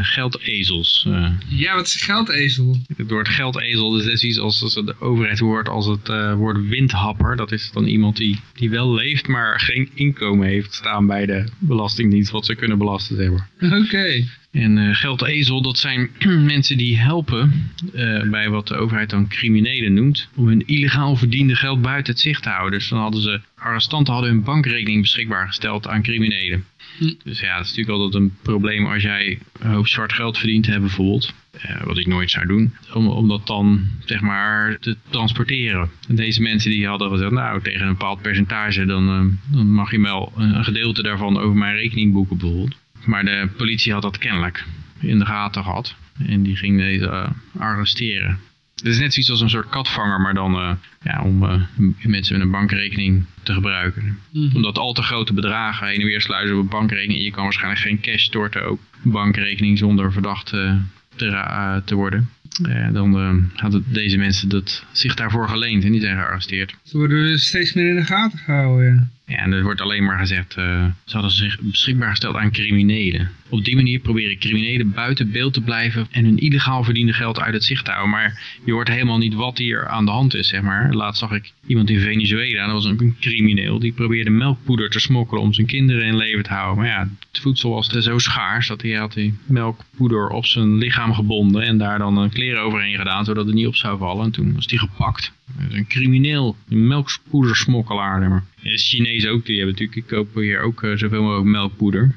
geldezels. Ja, wat is een geldezel? Door het geldezel, dus is iets als, als de overheid hoort als het woord windhapper. Dat is dan iemand die, die wel leeft, maar geen inkomen heeft staan bij de belastingdienst wat ze kunnen belasten. Maar. Oké. En uh, geldezel, dat zijn mensen die helpen uh, bij wat de overheid dan criminelen noemt, om hun illegaal verdiende geld buiten het zicht te houden. Dus dan hadden ze, arrestanten hadden hun bankrekening beschikbaar gesteld aan criminelen. Hm. Dus ja, dat is natuurlijk altijd een probleem als jij een hoop zwart geld verdient hebt bijvoorbeeld. Uh, wat ik nooit zou doen. Om, om dat dan, zeg maar, te transporteren. En deze mensen die hadden gezegd, nou, tegen een bepaald percentage, dan, dan mag je wel een gedeelte daarvan over mijn rekening boeken bijvoorbeeld. Maar de politie had dat kennelijk in de gaten gehad. En die ging deze uh, arresteren. Het is net zoiets als een soort katvanger, maar dan uh, ja, om uh, mensen met een bankrekening te gebruiken. Mhm. Omdat al te grote bedragen heen en weer sluizen op een bankrekening. Je kan waarschijnlijk geen cash storten, ook bankrekening zonder verdacht uh, te, te worden. Ja, dan hadden deze mensen dat, zich daarvoor geleend en die zijn gearresteerd. Ze worden steeds meer in de gaten gehouden, ja. Ja, en er wordt alleen maar gezegd, uh, ze hadden zich beschikbaar gesteld aan criminelen. Op die manier proberen criminelen buiten beeld te blijven en hun illegaal verdiende geld uit het zicht te houden. Maar je hoort helemaal niet wat hier aan de hand is, zeg maar. Laatst zag ik iemand in Venezuela, dat was een crimineel, die probeerde melkpoeder te smokkelen om zijn kinderen in leven te houden. Maar ja, het voedsel was zo schaars dat hij had die melkpoeder op zijn lichaam gebonden en daar dan kleren overheen gedaan, zodat het niet op zou vallen. En toen was hij gepakt. Een crimineel, een melkpoedersmokkelaar. De Chinezen ook, die hebben natuurlijk, kopen hier ook uh, zoveel mogelijk melkpoeder.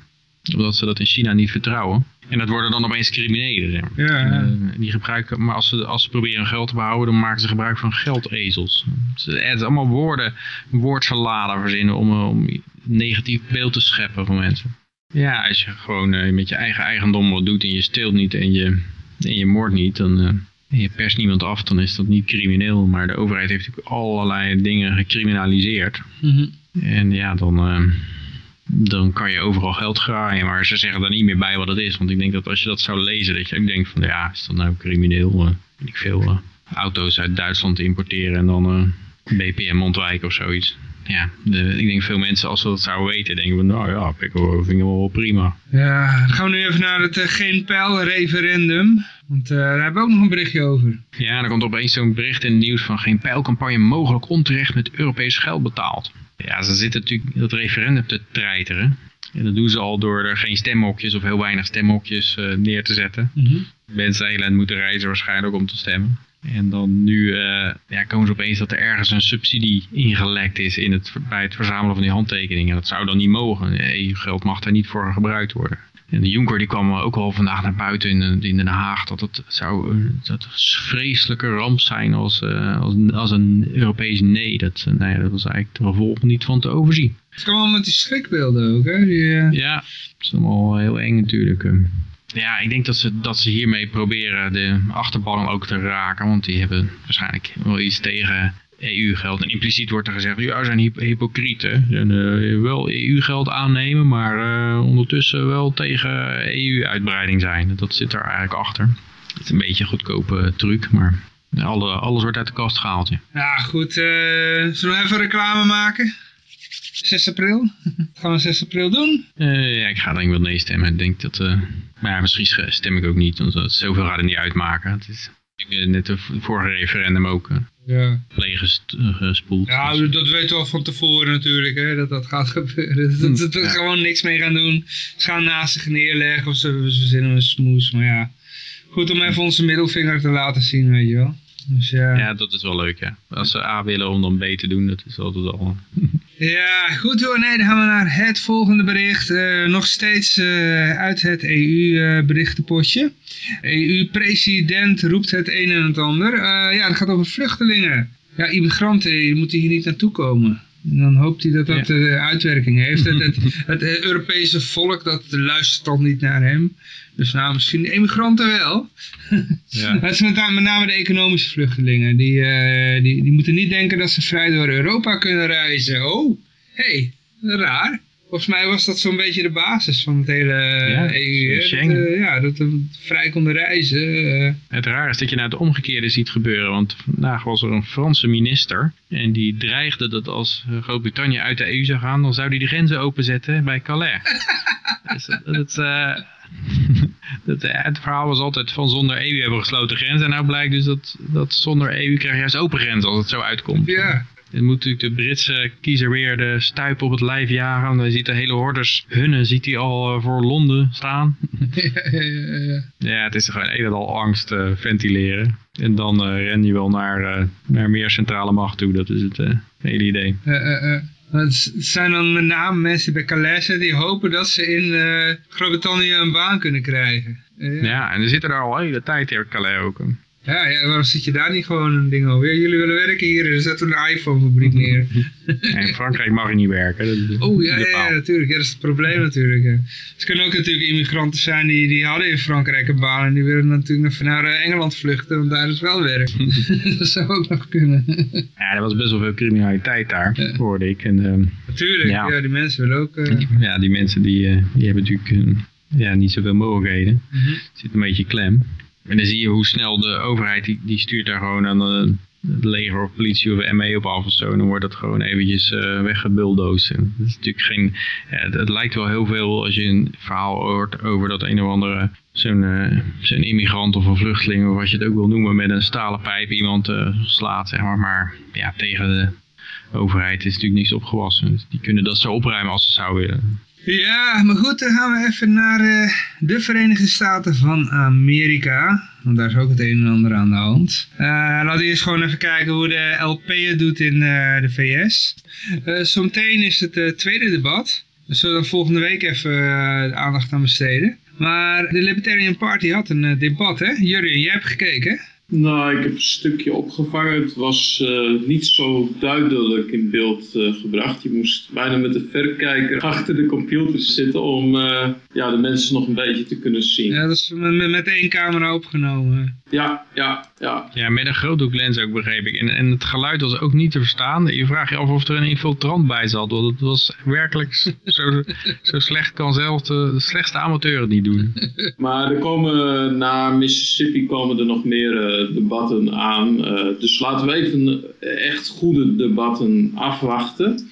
Omdat ze dat in China niet vertrouwen. En dat worden dan opeens criminelen. Zeg maar. Ja, ja. Uh, die gebruiken, maar als ze, als ze proberen geld te behouden, dan maken ze gebruik van geldezels. Het is allemaal woorden, woordsalade verzinnen om, om een negatief beeld te scheppen van mensen. Ja, als je gewoon uh, met je eigen eigendom wat doet en je steelt niet en je, en je moordt niet, dan je perst niemand af, dan is dat niet crimineel. Maar de overheid heeft natuurlijk allerlei dingen gecriminaliseerd. Mm -hmm. En ja, dan, uh, dan kan je overal geld graaien. Maar ze zeggen er niet meer bij wat het is. Want ik denk dat als je dat zou lezen, dat je ook denkt van ja, is dat nou crimineel? Uh, ik veel uh, auto's uit Duitsland importeren en dan BPM ontwijken of zoiets. Ja, de, ik denk veel mensen als ze dat zouden weten, denken van nou ja, ik vind het wel prima. Ja, dan gaan we nu even naar het uh, geen pijl referendum. Want uh, daar hebben we ook nog een berichtje over. Ja, er komt opeens zo'n bericht in het nieuws van geen pijlcampagne mogelijk onterecht met Europees geld betaald. Ja, ze zitten natuurlijk dat referendum te treiteren. En dat doen ze al door er geen stemhokjes of heel weinig stemhokjes uh, neer te zetten. Mm -hmm. Mensen moeten reizen waarschijnlijk om te stemmen. En dan nu uh, ja, komen ze opeens dat er ergens een subsidie ingelekt is in het, bij het verzamelen van die handtekeningen. Dat zou dan niet mogen. EU-geld mag daar niet voor gebruikt worden. En de Jonker die kwam ook al vandaag naar buiten in, in Den Haag dat het zou dat een vreselijke ramp zijn als, uh, als, als een Europees nee. Dat, nou ja, dat was eigenlijk de gevolg niet van te overzien. Het kan wel met die schrikbeelden ook, hè? Die, uh... Ja, dat is allemaal heel eng natuurlijk. Ja, ik denk dat ze, dat ze hiermee proberen de achterban ook te raken. Want die hebben waarschijnlijk wel iets tegen EU-geld. En impliciet wordt er gezegd, ja, zijn hyp hypocrieten. En, uh, wel EU-geld aannemen, maar uh, ondertussen wel tegen EU-uitbreiding zijn. Dat zit er eigenlijk achter. Het is een beetje een goedkope truc, maar alle, alles wordt uit de kast gehaald. Ja, ja goed. Uh, zullen we even reclame maken? 6 april? Gaan we 6 april doen? Ja, ik ga denk ik wel nee stemmen. Ik denk dat, maar ja, misschien stem ik ook niet, want dat, zoveel gaat het niet uitmaken. Het is net het vorige referendum ook uh, ja. gespoeld. Ja, dus. dat weten we al van tevoren natuurlijk, hè, dat dat gaat gebeuren. Dat, we ja. gewoon niks mee gaan doen. Ze gaan naast zich neerleggen of ze, ze verzinnen een smoes, maar ja. Goed om even onze middelvinger te laten zien, weet je wel. Dus ja. ja, dat is wel leuk, ja. Als ze A willen om dan B te doen, dat is altijd al... Ja, goed hoor. Nee, dan gaan we naar het volgende bericht. Uh, nog steeds uh, uit het EU-berichtenpotje. Uh, EU-president roept het een en het ander. ja, het gaat over vluchtelingen. Ja, immigranten die moeten hier niet naartoe komen. En dan hoopt hij dat dat ja. uitwerking heeft. het, het, het, Europese volk, dat luistert toch niet naar hem. Dus nou, misschien de immigranten wel. Ja. dat is met name de economische vluchtelingen. Die, uh, die, die moeten niet denken dat ze vrij door Europa kunnen reizen. Oh, hé, hey, raar. Volgens mij was dat zo'n beetje de basis van het hele ja, EU. Dat, uh, ja, dat we vrij konden reizen. Uh. Het raar is dat je nou het omgekeerde ziet gebeuren. Want vandaag was er een Franse minister. En die dreigde dat als Groot-Brittannië uit de EU zou gaan, dan zou hij de grenzen openzetten bij Calais. dus dat, dat uh, dat, het verhaal was altijd van zonder EU hebben we gesloten grenzen. En nou blijkt dus dat, dat zonder EU krijg je juist open grenzen als het zo uitkomt. Ja. Dan moet natuurlijk de Britse kiezer weer de stuip op het lijf jagen. Dan ziet de hele hordes hunnen ziet hij al uh, voor Londen staan. ja, ja, ja. ja, het is gewoon een en al angst uh, ventileren. En dan uh, ren je wel naar, naar meer centrale macht toe. Dat is het hele idee. Het zijn dan met name mensen bij Calais die hopen dat ze in Groot-Brittannië een baan kunnen krijgen. Ja. en er zitten daar al een hele tijd in Calais ook. Ja, ja, waarom zit je daar niet gewoon een ding over? Ja, jullie willen werken hier, er zet een iPhone-fabriek neer. in Frankrijk mag je niet werken. Dat oh ja, ja, natuurlijk. Ja, dat is het probleem natuurlijk. Ja. Het kunnen ook natuurlijk immigranten zijn die, die hadden in Frankrijk een baan en die willen natuurlijk naar eh, Engeland vluchten, want daar is wel werk. dat zou ook nog kunnen. ja, er was best wel veel criminaliteit daar, ja. hoorde ik. En, uh, natuurlijk, ja. ja. die mensen willen ook... Uh... Ja, die mensen die, uh, die hebben natuurlijk ja, niet zoveel mogelijkheden. Mm -hmm. Zit een beetje klem. En dan zie je hoe snel de overheid, die, die stuurt daar gewoon aan de, het leger of politie of ME op af of zo. En dan wordt dat gewoon eventjes uh, weggebuldoosd. Dat is natuurlijk geen... Het, lijkt wel heel veel als je een verhaal hoort over dat een of andere... Zo'n uh, immigrant of een vluchteling of wat je het ook wil noemen... met een stalen pijp iemand slaat, zeg maar. Maar ja, tegen de overheid is natuurlijk niets opgewassen. Dus die kunnen dat zo opruimen als ze zouden willen. Ja, maar goed, dan gaan we even naar uh, de Verenigde Staten van Amerika. Want daar is ook het een en ander aan de hand. Uh, laten we eerst gewoon even kijken hoe de LP het doet in uh, de VS. zometeen is het tweede debat. Dus zullen we volgende week even de aandacht aan besteden. Maar de Libertarian Party had een debat, hè? Jurien, jij hebt gekeken, nou, ik heb een stukje opgevangen. Het was uh, niet zo duidelijk in beeld uh, gebracht. Je moest bijna met de verrekijker achter de computer zitten om uh, ja, de mensen nog een beetje te kunnen zien. Ja, dat is met, met één camera opgenomen. Ja, ja, ja. Ja, met een groothoeklens ook begreep ik. En, en het geluid was ook niet te verstaan. Je vraagt je af of er een infiltrant bij zat. Want het was werkelijk zo, zo slecht kan zelfs de, de slechtste amateur het niet doen. Maar er komen na Mississippi komen er nog meer debatten aan. Uh, dus laten we even echt goede debatten afwachten.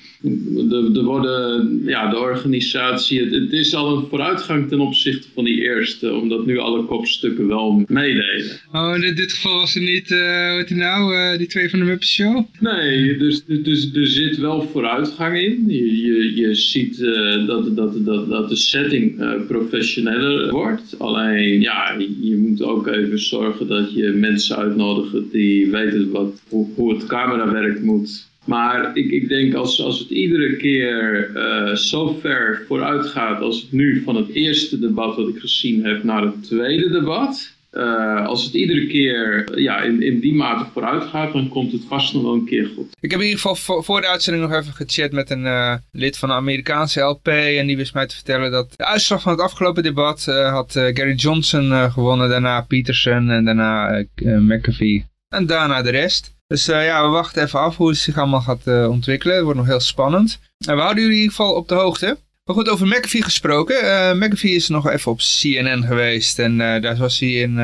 Er worden, ja, de organisatie, het, is al een vooruitgang ten opzichte van die eerste, omdat nu alle kopstukken wel meedelen. Oh, in dit geval was er niet, uh, heet die nou, uh, die twee van de Muppet Show? Nee, dus, dus er zit wel vooruitgang in. Je, je, je ziet uh, dat, dat, dat, dat de setting professioneler wordt. Alleen, ja, je moet ook even zorgen dat je mensen uitnodigt die weten wat, hoe, hoe het camerawerk moet maar ik, ik denk als, het iedere keer uh, zo ver vooruit gaat als het nu van het eerste debat dat ik gezien heb naar het tweede debat. Uh, als het iedere keer ja, in, in die mate vooruit gaat, dan komt het vast nog wel een keer goed. Ik heb in ieder geval voor, de uitzending nog even gechat met een lid van de Amerikaanse LP. En die wist mij te vertellen dat de uitslag van het afgelopen debat had Gary Johnson gewonnen. Daarna Peterson en daarna McAfee. En daarna de rest. Dus uh, ja, we wachten even af hoe het zich allemaal gaat uh, ontwikkelen. Het wordt nog heel spannend. En we houden jullie in ieder geval op de hoogte. Maar goed, over McAfee gesproken. Uh, McAfee is nog even op CNN geweest. En daar was hij in,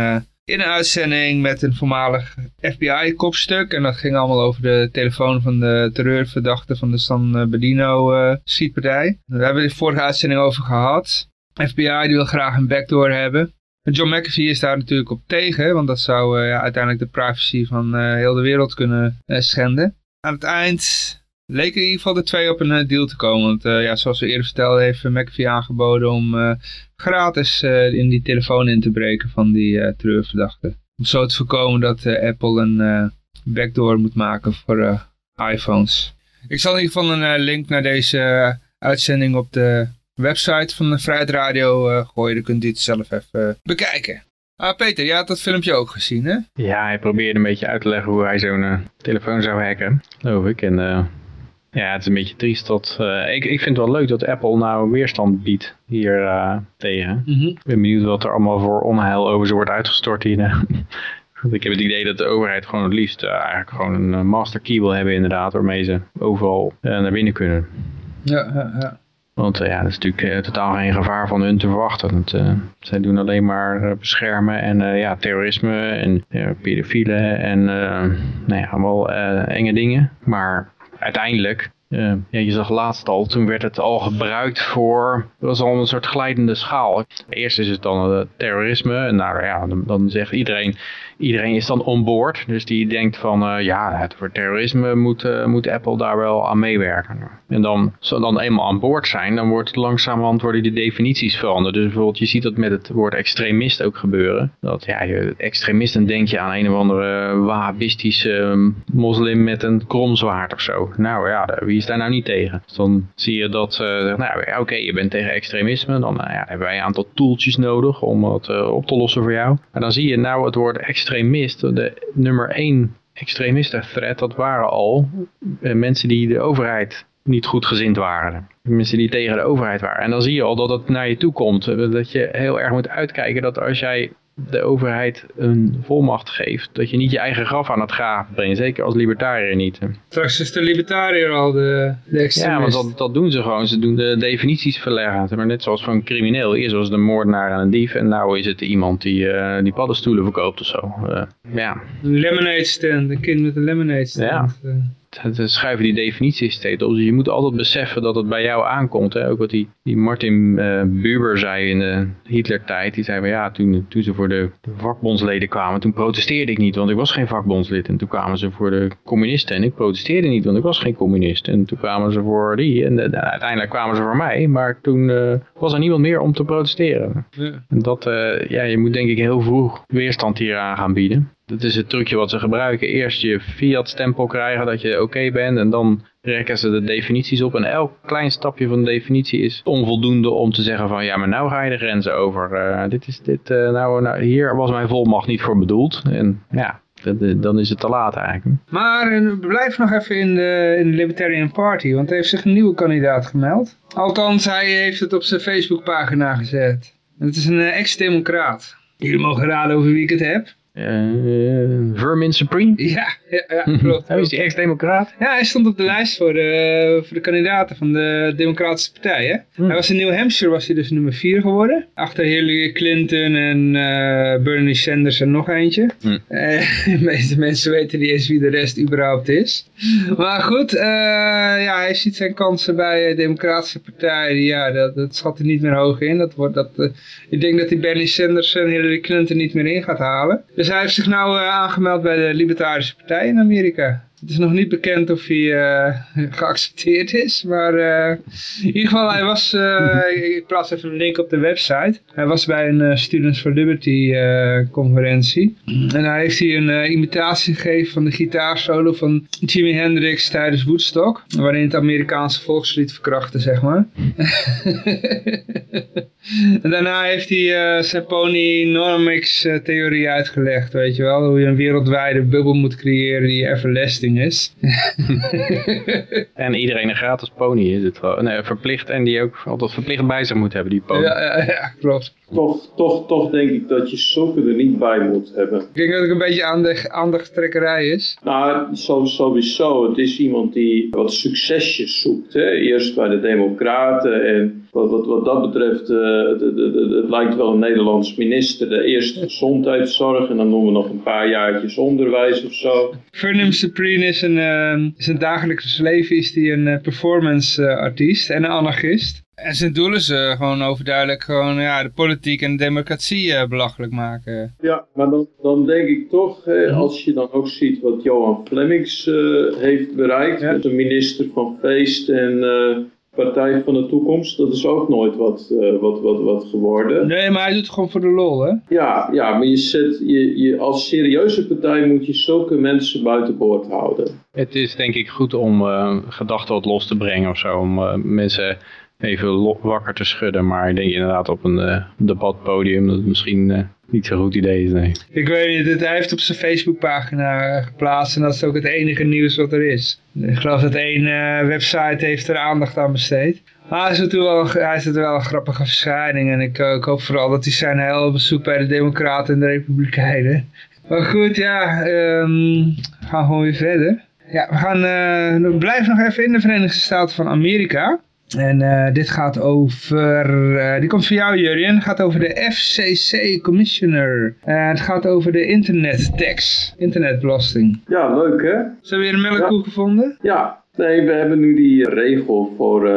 in een uitzending met een voormalig FBI-kopstuk. En dat ging allemaal over de telefoon van de terreurverdachte van de San Bernardino-schietpartij. Daar hebben we de vorige uitzending over gehad. FBI die wil graag een backdoor hebben. John McAfee is daar natuurlijk op tegen, want dat zou uh, ja, uiteindelijk de privacy van uh, heel de wereld kunnen uh, schenden. Aan het eind leken in ieder geval de twee op een deal te komen. Want ja, zoals we eerder vertelden heeft McAfee aangeboden om gratis in die telefoon in te breken van die terreurverdachte. Om zo te voorkomen dat Apple een backdoor moet maken voor iPhones. Ik zal in ieder geval een link naar deze uitzending op de website van de Vrijheid Radio uh, gooien. Dan kunt u het zelf even uh, bekijken. Ah, Peter, jij had dat filmpje ook gezien, hè? Ja, hij probeerde een beetje uit te leggen hoe hij zo'n uh, telefoon zou hacken, geloof ik. En ja, het is een beetje triest dat... ik, ik vind het wel leuk dat Apple nou weerstand biedt hier tegen. Mm -hmm. Ik ben benieuwd wat er allemaal voor onheil over ze wordt uitgestort hier. Want ik heb het idee dat de overheid gewoon het liefst eigenlijk gewoon een master key wil hebben inderdaad, waarmee ze overal naar binnen kunnen. Ja, ja, ja. Want uh, ja, dat is natuurlijk uh, totaal geen gevaar van hun te verwachten. Want, uh, zij doen alleen maar beschermen en ja, terrorisme en pedofielen en nou ja, allemaal enge dingen. Maar uiteindelijk ja, je zag laatst al, toen werd het al gebruikt voor, het was al een soort glijdende schaal. Eerst is het dan terrorisme, en nou ja, dan, zegt iedereen, iedereen is dan onboord. Dus die denkt van, uh, ja, het voor terrorisme moet, moet Apple daar wel aan meewerken. En dan, zo dan eenmaal aan boord zijn, dan wordt het langzamerhand worden die definities veranderd. Dus bijvoorbeeld, je ziet dat met het woord extremist ook gebeuren. Dat ja, je, extremisten denk je aan een of andere wahhabistische moslim met een kromzwaard of zo. Nou ja, wie is daar nou niet tegen. Dus dan zie je dat, uh, nou ja, oké, je bent tegen extremisme. Dan ja, hebben wij een aantal tooltjes nodig om dat op te lossen voor jou. Maar dan zie je nou het woord extremist, de nummer één extremisten threat, dat waren al mensen die de overheid niet goed gezind waren. Mensen die tegen de overheid waren. En dan zie je al dat het naar je toe komt. Dat je heel erg moet uitkijken dat als jij de overheid een volmacht geeft, dat je niet je eigen graf aan het graven brengt. Zeker als libertariër niet. Straks is de libertariër al de, de extremist. Ja, want dat, dat doen ze gewoon. Ze doen de definities verleggen. Maar net zoals van een crimineel. Eerst was het een moordenaar en een dief. En nu is het iemand die, uh, die paddenstoelen verkoopt of zo. Uh, ja. Een lemonade stand. Een kind met een lemonade stand. Ja. Eh het schuiven die definities steeds op. Dus je moet altijd beseffen dat het bij jou aankomt. Hè? Ook wat die, die Martin uh, Buber zei in de Hitler-tijd. Die zei van ja, toen, toen ze voor de, vakbondsleden kwamen, toen protesteerde ik niet, want ik was geen vakbondslid. En toen kwamen ze voor de communisten en ik protesteerde niet, want ik was geen communist. En toen kwamen ze voor die en de, uiteindelijk kwamen ze voor mij. Maar toen uh, was er niemand meer om te protesteren. Ja. En dat, ja, je moet denk ik heel vroeg weerstand hieraan gaan bieden. Dat is het trucje wat ze gebruiken. Eerst je fiat-stempel krijgen dat je oké bent en dan rekken ze de definities op. En elk klein stapje van de definitie is onvoldoende om te zeggen van ja, maar nou ga je de grenzen over. Uh, dit is dit, uh, nou, nou, hier was mijn volmacht niet voor bedoeld. En ja, dan is het te laat eigenlijk. Maar blijf nog even in de, in de Libertarian Party, want hij heeft zich een nieuwe kandidaat gemeld. Althans, hij heeft het op zijn Facebookpagina gezet. Het is een ex-democraat. Jullie mogen raden over wie ik het heb. Uh, Vermin Supreme? Ja, ja, ja klopt. Hij is die ex-democraat? Ja, hij stond op de lijst voor de, voor de kandidaten van de Democratische Partij. Hè? Hmm. Hij was in New Hampshire was hij dus nummer 4 geworden. Achter Hillary Clinton en uh, Bernie Sanders en nog eentje. Hmm. Uh, de meeste mensen weten niet eens wie de rest überhaupt is. Maar goed, ja, hij ziet zijn kansen bij de Democratische Partij. Ja, dat, dat schat hij niet meer hoog in. Dat wordt, dat, ik denk dat hij Bernie Sanders en Hillary Clinton niet meer in gaat halen. Dus hij heeft zich nou uh, aangemeld bij de Libertarische Partij in Amerika. Het is nog niet bekend of hij uh, geaccepteerd is, maar uh, in ieder geval, hij was, ik plaats even een link op de website. Hij was bij een Students for Liberty conferentie. En hij heeft hier een imitatie gegeven van de gitaarsolo van Jimi Hendrix tijdens Woodstock. Waarin het Amerikaanse volkslied verkrachtte, zeg maar. En daarna heeft hij zijn ponynomics uh, theorie uitgelegd, weet je wel. Hoe je een wereldwijde bubbel moet creëren die everlasting is. en iedereen een gratis pony is het wel. Nee, verplicht en die ook altijd verplicht bij zich moet hebben, die pony. Ja, ja, ja klopt. Toch, toch, toch denk ik dat je zulke er niet bij moet hebben. Ik denk dat het een beetje aandacht, aandachttrekkerij is. Nou, sowieso. Het is iemand die wat succesjes zoekt. Hè? Eerst bij de democraten en wat, wat, wat dat betreft, uh, het lijkt wel een Nederlands minister. De eerste gezondheidszorg en dan noemen we nog een paar jaartjes onderwijs of zo. Fernum Supreme is een, uh, is een dagelijks leven is die een performance artiest en een anarchist. En zijn doel is uh, gewoon overduidelijk gewoon, ja, de politiek en de democratie uh, belachelijk maken. Ja, maar dan, dan denk ik toch, mhm. als je dan ook ziet wat Johan Flemings uh, heeft bereikt, ja. de minister van Feest en Partij van de Toekomst, dat is ook nooit wat, wat, wat, wat geworden. Nee, maar hij doet het gewoon voor de lol, hè? Ja, ja maar je zet, je, je, als serieuze partij moet je zulke mensen buiten boord houden. Het is denk ik goed om gedachten wat los te brengen of zo, om mensen even wakker te schudden. Maar ik denk inderdaad op een uh, debatpodium dat het misschien uh, niet zo'n goed idee is. Nee. Ik weet niet, hij heeft op zijn Facebookpagina geplaatst en dat is ook het enige nieuws wat er is. Ik geloof dat één uh, website heeft er aandacht aan besteed. Maar hij is wel, wel een grappige verschijning en ik, ik hoop vooral dat hij zijn heel bezoek bij de Democraten en de Republikeinen. Maar goed, ja, um, we gaan gewoon weer verder. Ja, we gaan, uh, blijven nog even in de Verenigde Staten van Amerika. En uh, dit gaat over, uh, die komt van jou Jurien, het gaat over de FCC Commissioner. Uh, het gaat over de internet tax, internetbelasting. Ja, leuk hè? Zijn we weer een melkkoe ja. gevonden? Ja, nee, we hebben nu die regel voor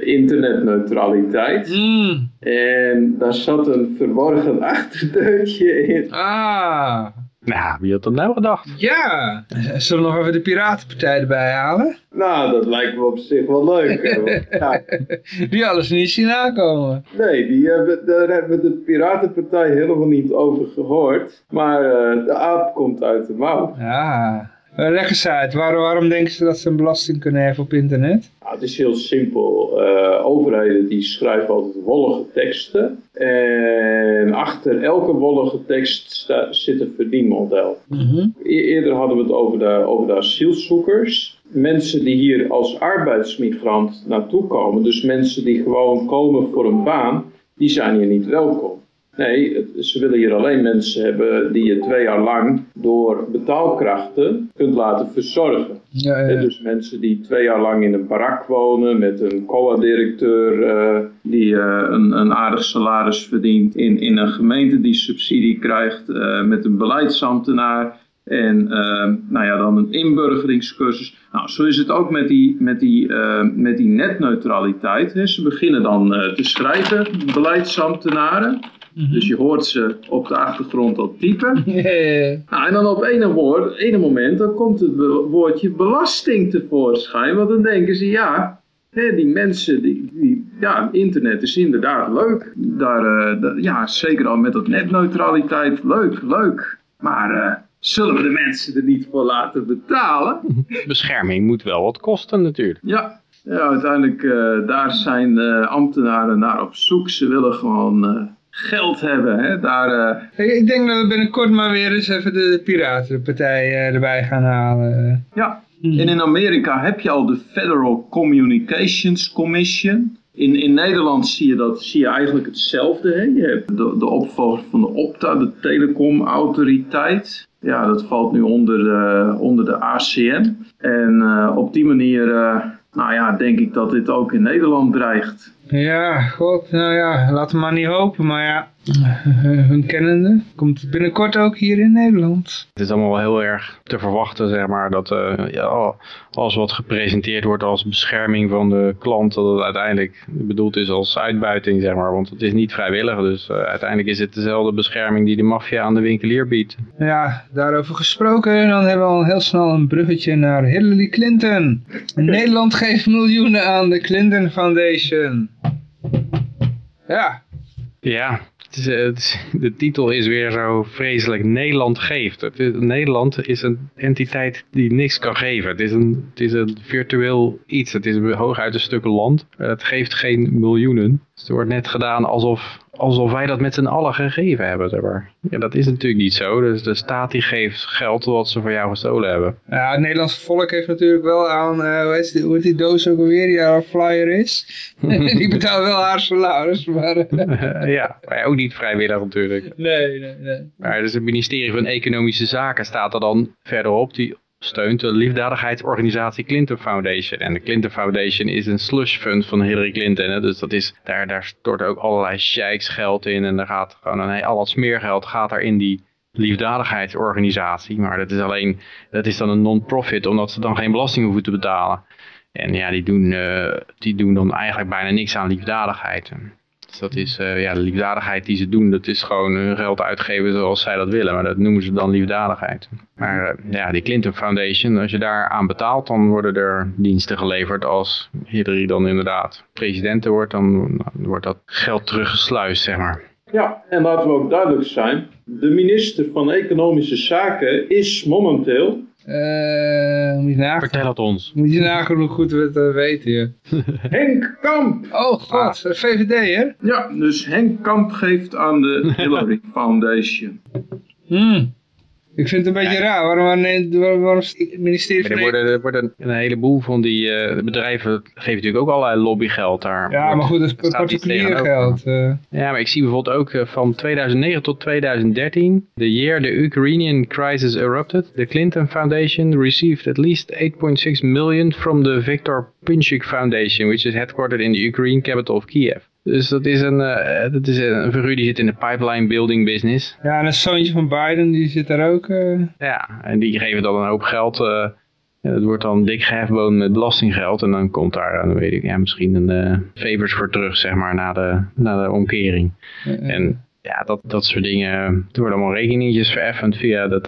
internetneutraliteit. Mm. En daar zat een verborgen achterdeurtje in. Ah. Nou, wie had dat nou gedacht? Ja, zullen we nog even de Piratenpartij erbij halen? Nou, dat lijkt me op zich wel leuk. ja. Die alles niet zien aankomen. Nee, die hebben, daar hebben we de Piratenpartij helemaal niet over gehoord. Maar uh, de aap komt uit de mouw. Ja, Uh, leg eens uit, waarom, waarom denken ze dat ze een belasting kunnen heffen op internet? Het is heel simpel. Uh, overheden die schrijven altijd wollige teksten. En achter elke wollige tekst zit een verdienmodel. Mm Eerder hadden we het over de, over de asielzoekers. Mensen die hier als arbeidsmigrant naartoe komen, dus mensen die gewoon komen voor een baan, die zijn hier niet welkom. Nee, ze willen hier alleen mensen hebben die je twee jaar lang door betaalkrachten kunt laten verzorgen. Ja, ja. Dus mensen die twee jaar lang in een barak wonen met een COA-directeur uh, die uh, een, een, aardig salaris verdient in, in een gemeente die subsidie krijgt uh, met een beleidsambtenaar en nou ja, dan een inburgeringscursus. Nou, zo is het ook met die, met die, met die netneutraliteit. Ze beginnen dan te schrijven, beleidsambtenaren. Mhm. Dus je hoort ze op de achtergrond al typen. Nou, en dan op een, woord, ene moment dan komt het woordje belasting tevoorschijn. Want dan denken ze, ja, hè, die mensen, die, die, ja, internet is inderdaad leuk. Daar, uh, ja, zeker al met dat netneutraliteit, leuk, leuk. Maar uh, zullen we de mensen er niet voor laten betalen? Bescherming moet wel wat kosten natuurlijk. Ja, ja uiteindelijk uh, daar zijn ambtenaren naar op zoek. Ze willen gewoon geld hebben. Hè? Daar, uh... Ik denk dat we binnenkort maar weer eens even de Piratenpartij uh, erbij gaan halen. Ja, hmm. en in Amerika heb je al de Federal Communications Commission. In, in Nederland zie je, dat, zie je eigenlijk hetzelfde. Hè? Je hebt de, de opvolger van de Opta, de telecomautoriteit. Ja, dat valt nu onder de, onder de ACM. En uh, op die manier nou ja, denk ik dat dit ook in Nederland dreigt. Ja, god, nou ja, laten we maar niet hopen, maar ja, hun kennende komt binnenkort ook hier in Nederland. Het is allemaal wel heel erg te verwachten, zeg maar, dat uh, ja, als wat gepresenteerd wordt als bescherming van de klant, dat het uiteindelijk bedoeld is als uitbuiting, zeg maar, want het is niet vrijwillig, dus uh, uiteindelijk is het dezelfde bescherming die de maffia aan de winkelier biedt. Ja, daarover gesproken, dan hebben we al heel snel een bruggetje naar Hillary Clinton. Nederland geeft miljoenen aan de Clinton Foundation. Ja. Ja, de titel is weer zo vreselijk. Nederland geeft. Nederland is een entiteit die niks kan geven. Het is, een, het is een virtueel iets. Het is hooguit een stuk land. Het geeft geen miljoenen. het wordt net gedaan alsof alsof wij dat met z'n allen gegeven hebben. Zeg maar. Ja, dat is natuurlijk niet zo. Dus de staat die geeft geld wat ze van jou gestolen hebben. Ja, het Nederlandse volk heeft natuurlijk wel aan, uh, hoe, heet die, hoe die doos ook alweer, die haar flyer is. die betaalt wel haar salaris, maar... Uh... ja, maar ook niet vrijwillig natuurlijk. Nee, nee, nee. Maar dus het ministerie van Economische Zaken staat er dan verderop, die steunt de liefdadigheidsorganisatie Clinton Foundation. En de Clinton Foundation is een slush fund van Hillary Clinton. Hè? Dus dat is, daar, daar stort ook allerlei sheiks geld in. En daar gaat gewoon een, al dat smeergeld gaat daar in die liefdadigheidsorganisatie. Maar dat is alleen, dat is dan een non-profit, omdat ze dan geen belasting hoeven te betalen. En ja, die doen, uh, die doen dan eigenlijk bijna niks aan liefdadigheid. Dat is uh, ja, de liefdadigheid die ze doen, dat is gewoon hun geld uitgeven zoals zij dat willen. Maar dat noemen ze dan liefdadigheid. Maar uh, ja, die Clinton Foundation, als je daar aan betaalt, dan worden er diensten geleverd. Als Hillary dan inderdaad president wordt, dan, wordt dat geld teruggesluist, zeg maar. Ja, en laten we ook duidelijk zijn. De minister van Economische Zaken is momenteel uh, moet je Vertel het ons. Moet je nagaan hoe goed we het uh, weten. Ja. Henk Kamp. Oh god, ah. VVD hè? Ja, dus Henk Kamp geeft aan de Hillary Foundation. Hmm. Ik vind het een beetje raar. Waarom, waarom, waarom het ministerie van... Er worden, er worden een heleboel van die uh, bedrijven geven natuurlijk ook allerlei lobbygeld daar. Ja, maar goed, dat is particulier geld. Uh. Ja, maar ik zie bijvoorbeeld ook uh, van 2009 tot 2013, the year the Ukrainian crisis erupted, the Clinton Foundation received at least 8.6 million from the Viktor Pinchuk Foundation, which is headquartered in the Ukraine capital of Kiev. Dus dat is een, uh, dat is een figuur die zit in de pipeline building business. Ja, en een zoontje van Biden, die zit daar ook. Uh... Ja, en die geven dan een hoop geld. Uh, het wordt dan dik gehefboon met belastinggeld. En dan komt daar, dan weet ik, ja, misschien een favors voor terug, zeg maar, na de, na de omkering. En ja, dat, dat soort dingen. Er worden allemaal rekeningetjes vereffend via dat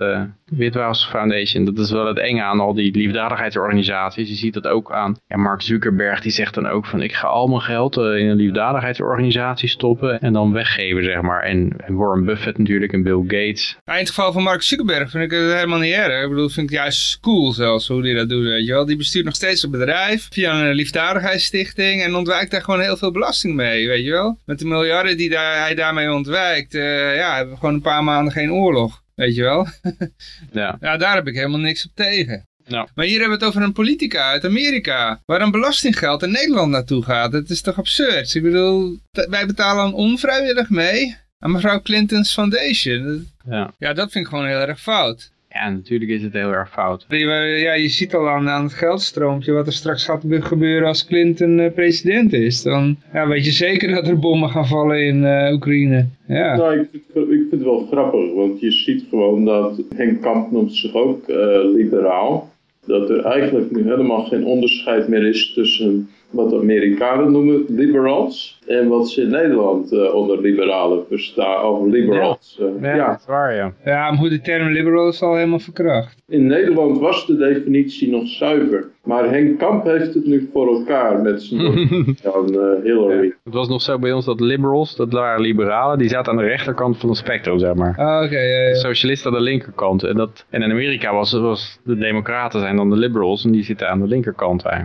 Witwaas Foundation, dat is wel het enge aan al die liefdadigheidsorganisaties. Je ziet dat ook aan ja, Mark Zuckerberg, die zegt dan ook van ik ga al mijn geld in een liefdadigheidsorganisatie stoppen en dan weggeven, zeg maar. En, Warren Buffett natuurlijk en Bill Gates. in het geval van Mark Zuckerberg vind ik het helemaal niet erg. Ik bedoel, vind ik juist cool zelfs hoe die dat doet, weet je wel. Die bestuurt nog steeds een bedrijf via een liefdadigheidsstichting en ontwijkt daar gewoon heel veel belasting mee, weet je wel. Met de miljarden die daar, hij daarmee ontwijkt, uh, ja, hebben we gewoon een paar maanden geen oorlog. Weet je wel? ja. ja, daar heb ik helemaal niks op tegen. Nou. Maar hier hebben we het over een politica uit Amerika, waar een belastinggeld in Nederland naartoe gaat. Het is toch absurd? Ik bedoel, wij betalen onvrijwillig mee aan mevrouw Clinton's foundation. Ja. ja, dat vind ik gewoon heel erg fout. Ja, natuurlijk is het heel erg fout. Ja, je ziet al aan, aan het geldstroompje wat er straks gaat gebeuren als Clinton uh, president is. Dan ja, weet je zeker dat er bommen gaan vallen in uh, Oekraïne. Ja. Nou, ik vind, ik vind, het wel grappig, want je ziet gewoon dat Henk Kamp noemt zich ook uh, liberaal. Dat er eigenlijk nu helemaal geen onderscheid meer is tussen wat de Amerikanen noemen liberals. En wat ze in Nederland uh, onder liberalen verstaan, over liberals. Ja, uh, ja, dat is waar, ja. Ja, maar hoe de term liberal is al helemaal verkracht. In Nederland was de definitie nog zuiver. Maar Henk Kamp heeft het nu voor elkaar met zijn van uh, Hillary. Ja, het was nog zo bij ons dat liberals, dat waren liberalen, die zaten aan de rechterkant van het spectrum, zeg maar. Ah, oké. ja, ja. Socialisten aan de linkerkant. En, dat, en in Amerika was, was de democraten zijn dan de liberals en die zitten aan de linkerkant. Hè.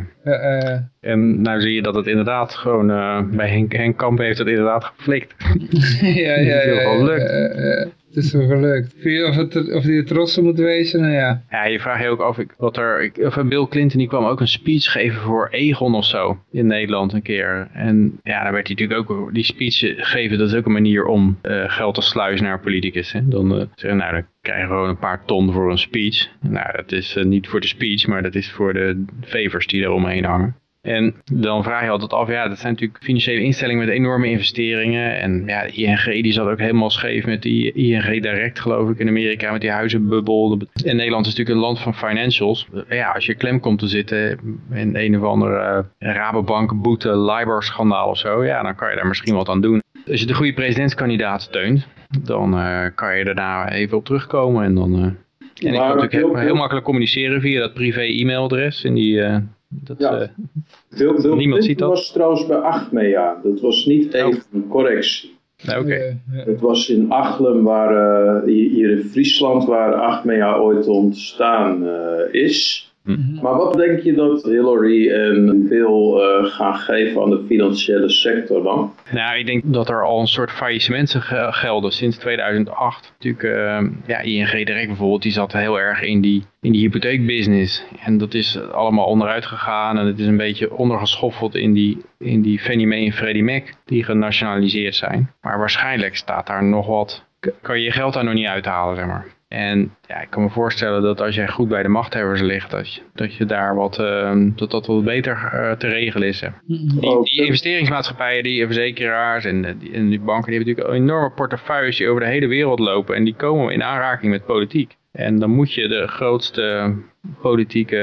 En nou zie je dat het inderdaad gewoon, uh, bij Henk, Henk Kamp heeft het inderdaad geflikt. ja, ja, ja. Het is gelukt. Het is wel gelukt. Vind je of, het, of die trots moet wezen? Nou ja. Ja, je vraagt je ook of ik, wat er, ik, of Bill Clinton die kwam ook een speech geven voor Egon of zo in Nederland een keer. En ja, dan werd hij natuurlijk ook, die speech geven, dat is ook een manier om uh, geld te sluizen naar politicus. Hè? Dan uh, nou dan krijg je gewoon een paar ton voor een speech. Nou, dat is uh, niet voor de speech, maar dat is voor de favors die er omheen hangen. En dan vraag je altijd af, ja, dat zijn natuurlijk financiële instellingen met enorme investeringen. En ja, de ING die zat ook helemaal scheef met die ING Direct, geloof ik, in Amerika, met die huizenbubbel. En Nederland is natuurlijk een land van financials. Ja, als je klem komt te zitten in een of andere uh, Rabobank boete, LIBOR-schandaal of zo, ja, dan kan je daar misschien wat aan doen. Als je de goede presidentskandidaat steunt, dan uh, kan je daarna even op terugkomen en dan... Uh, en ik kan natuurlijk heel, heel, makkelijk communiceren via dat privé e-mailadres in die... Dat, ja. Uh, Bill, Bill niemand ziet dat. was trouwens bij Achmea. Dat was niet even een correctie. Okay. Het was in Achlem, waar, uh, hier in Friesland, waar Achmea ooit ontstaan uh, is. Mhm. Maar wat denk je dat Hillary en Bill uh, gaan geven aan de financiële sector dan? Nou, ik denk dat er al een soort faillissementen gelden sinds 2008. Natuurlijk, uh, ja, ING Direct bijvoorbeeld, die zat heel erg in die, in die hypotheekbusiness. En dat is allemaal onderuit gegaan en het is een beetje ondergeschoffeld in die, in die Fannie Mae en Freddie Mac die genationaliseerd zijn. Maar waarschijnlijk staat daar nog wat, kan je je geld daar nog niet uithalen, zeg maar. En ja, ik kan me voorstellen dat als jij goed bij de machthebbers ligt, dat je, dat je daar wat, uh, dat dat wat beter uh, te regelen is. Hè. Die, die, investeringsmaatschappijen, die verzekeraars en, die, en die banken, die hebben natuurlijk enorme portefeuilles die over de hele wereld lopen. En die komen in aanraking met politiek. En dan moet je de grootste politieke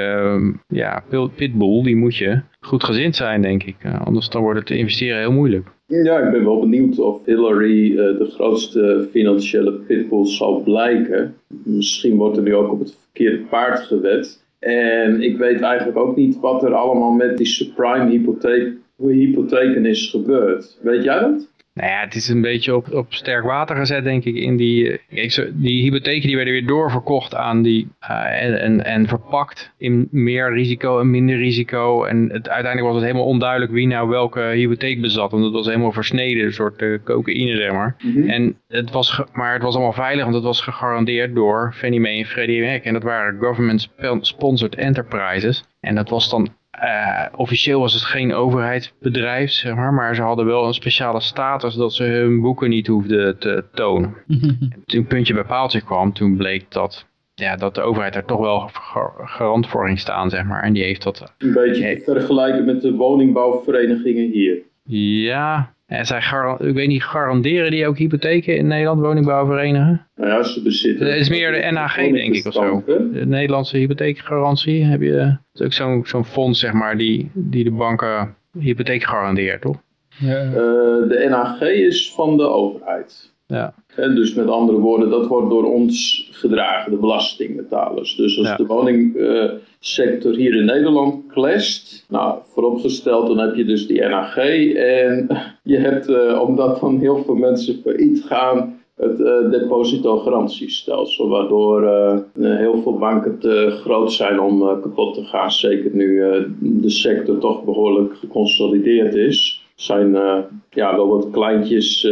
ja, pitbull, die moet je goed gezind zijn, denk ik. Uh, anders dan wordt het investeren heel moeilijk. Ja, ik ben wel benieuwd of Hillary uh, de grootste financiële pitbull zal blijken. Misschien wordt er nu ook op het verkeerde paard gewet. En ik weet eigenlijk ook niet wat er allemaal met die subprime hypotheek, hypotheken is gebeurd. Weet jij dat? Nou ja, het is een beetje op, op sterk water gezet, denk ik. In die, kijk, die hypotheken die werden weer doorverkocht aan die, uh, en, en, en, verpakt in meer risico en minder risico. En het, uiteindelijk was het helemaal onduidelijk wie nou welke hypotheek bezat. Want het was helemaal versneden, een soort uh, cocaïne, zeg maar. Mm -hmm. en het was, maar het was allemaal veilig, want het was gegarandeerd door Fannie Mae en Freddie Mac. En dat waren government-sponsored enterprises. En dat was dan uh, officieel was het geen overheidsbedrijf, zeg maar, maar ze hadden wel een speciale status dat ze hun boeken niet hoefden te tonen. en toen puntje bij paaltje kwam, toen bleek dat, ja, dat de overheid er toch wel garant voor ging staan, zeg maar. En die heeft dat... Een beetje vergelijken met de woningbouwverenigingen hier. Ja, en zij ik weet niet, garanderen die ook hypotheken in Nederland, woningbouwverenigingen? Nou ja, ze bezitten... Het is meer de NAG, denk ik, of zo. De Nederlandse hypotheekgarantie heb je... Dat is ook zo'n zo'n fonds, zeg maar, die, die de banken hypotheek garandeert, toch? Ja. Uh, de NAG is van de overheid. Ja. En dus met andere woorden, dat wordt door ons gedragen, de belastingbetalers. Dus als Ja. de woningsector hier in Nederland clasht, nou, vooropgesteld, dan heb je dus die NAG. En je hebt, eh, omdat dan heel veel mensen failliet gaan, het eh depositogarantiestelsel. Waardoor eh, heel veel banken te groot zijn om kapot te gaan. Zeker nu de sector toch behoorlijk geconsolideerd is. Er zijn ja, wel wat kleintjes...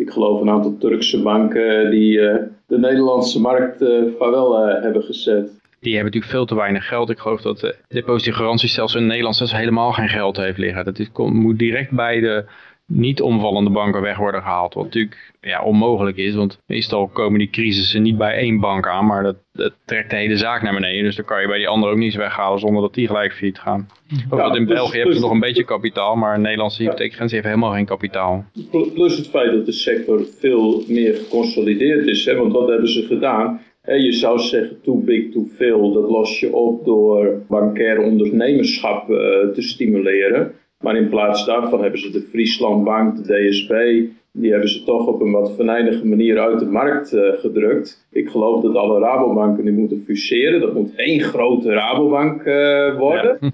ik geloof een aantal Turkse banken die eh, de Nederlandse markt eh vaarwel eh, hebben gezet. Die hebben natuurlijk veel te weinig geld. Ik geloof dat de depositogarantiestelsel in Nederland zelfs helemaal geen geld heeft liggen. Dat is, moet direct bij de niet omvallende banken weg worden gehaald. Wat natuurlijk ja, onmogelijk is, want meestal komen die crisissen niet bij één bank aan, maar dat, dat trekt de hele zaak naar beneden. Dus dan kan je bij die andere ook niet weghalen zonder dat die gelijk failliet gaan. Ja, dat in plus- België hebben ze plus- nog een beetje kapitaal, maar een Nederlandse hypotheekgrens heeft helemaal geen kapitaal. Pl- Plus het feit dat de sector veel meer geconsolideerd is. Hè? Want wat hebben ze gedaan? Hè, je zou zeggen too big, too veel. Dat los je op door bankair ondernemerschap eh, te stimuleren. Maar in plaats daarvan hebben ze de Frieslandbank, de DSB... die hebben ze toch op een wat venijnige manier uit de markt eh, gedrukt. Ik geloof dat alle Rabobanken nu moeten fuseren. Dat moet één grote Rabobank eh, worden.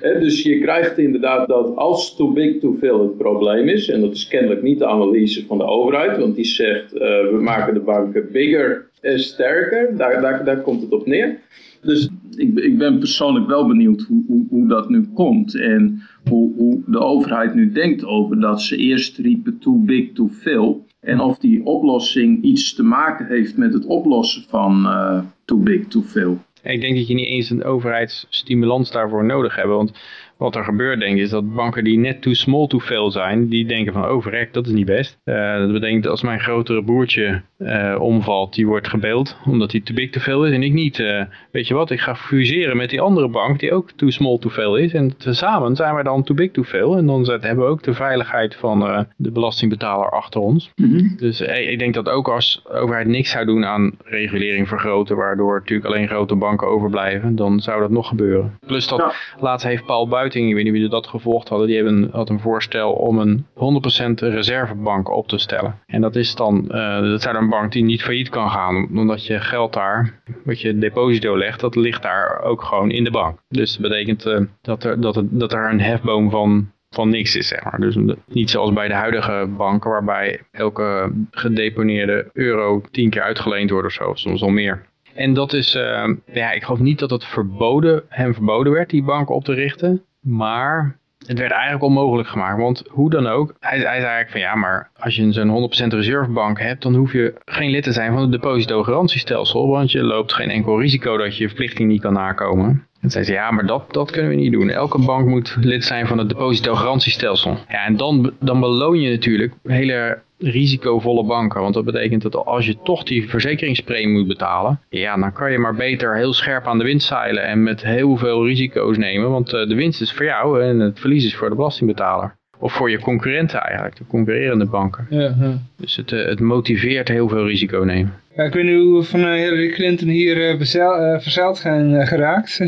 Dus je krijgt inderdaad dat als too big too veel het probleem is, en dat is kennelijk niet de analyse van de overheid, want die zegt eh, we maken de banken bigger en sterker, daar, daar, daar komt het op neer. Dus ik, ik ben persoonlijk wel benieuwd hoe, hoe, hoe dat nu komt en hoe, hoe de overheid nu denkt over dat ze eerst riepen too big too veel. En of die oplossing iets te maken heeft met het oplossen van eh, too big too veel. Ik denk dat je niet eens een overheidsstimulans daarvoor nodig hebt. Want wat er gebeurt denk ik is dat banken die net too small too veel zijn, die denken van oh verrek, dat is niet best. Eh, dat betekent als mijn grotere broertje eh, omvalt, die wordt gebeeld omdat hij te big te veel is en ik niet. Eh, weet je wat, ik ga fuseren met die andere bank die ook too small too veel is. En tezamen zijn wij dan too big too veel. En dan zet- hebben we ook de veiligheid van eh, de belastingbetaler achter ons. Dus eh, ik denk dat ook als de overheid niks zou doen aan regulering vergroten, waardoor natuurlijk alleen grote banken overblijven, dan zou dat nog gebeuren. Plus dat Ja. laatst heeft Paul Buiting, ik weet niet wie dat gevolgd hadden, die hebben, had een voorstel om een 100% reservebank op te stellen. En dat is dan, dat zou dan bank die niet failliet kan gaan, omdat je geld daar, wat je deposito legt, dat ligt daar ook gewoon in de bank. Dus dat betekent eh, dat, er, dat, dat er een hefboom van van niks is, zeg maar. Dus niet zoals bij de huidige banken, waarbij elke gedeponeerde euro tien keer uitgeleend wordt of zo, soms al meer. En dat is, eh, ja, ik geloof niet dat het verboden, hem verboden werd, die bank op te richten. Maar het werd eigenlijk onmogelijk gemaakt. Want hoe dan ook, hij, hij zei eigenlijk van ja, maar als je zo'n 100% reservebank hebt, dan hoef je geen lid te zijn van het depositogarantiestelsel. Want je loopt geen enkel risico dat je je verplichting niet kan nakomen. En zei ze, ja, maar dat, dat kunnen we niet doen. Elke bank moet lid zijn van het depositogarantiestelsel. Ja, en dan, dan beloon je natuurlijk hele risicovolle banken. Want dat betekent dat als je toch die verzekeringspremie moet betalen, ja, dan kan je maar beter heel scherp aan de wind zeilen en met heel veel risico's nemen. Want eh, de winst is voor jou en het verlies is voor de belastingbetaler. Of voor je concurrenten eigenlijk, de concurrerende banken. Ja, ja. Dus het, eh, het motiveert heel veel risico nemen. Ja, ik weet niet hoe we van eh, Hillary Clinton hier eh, bezeil- eh, verzeild zijn eh, geraakt.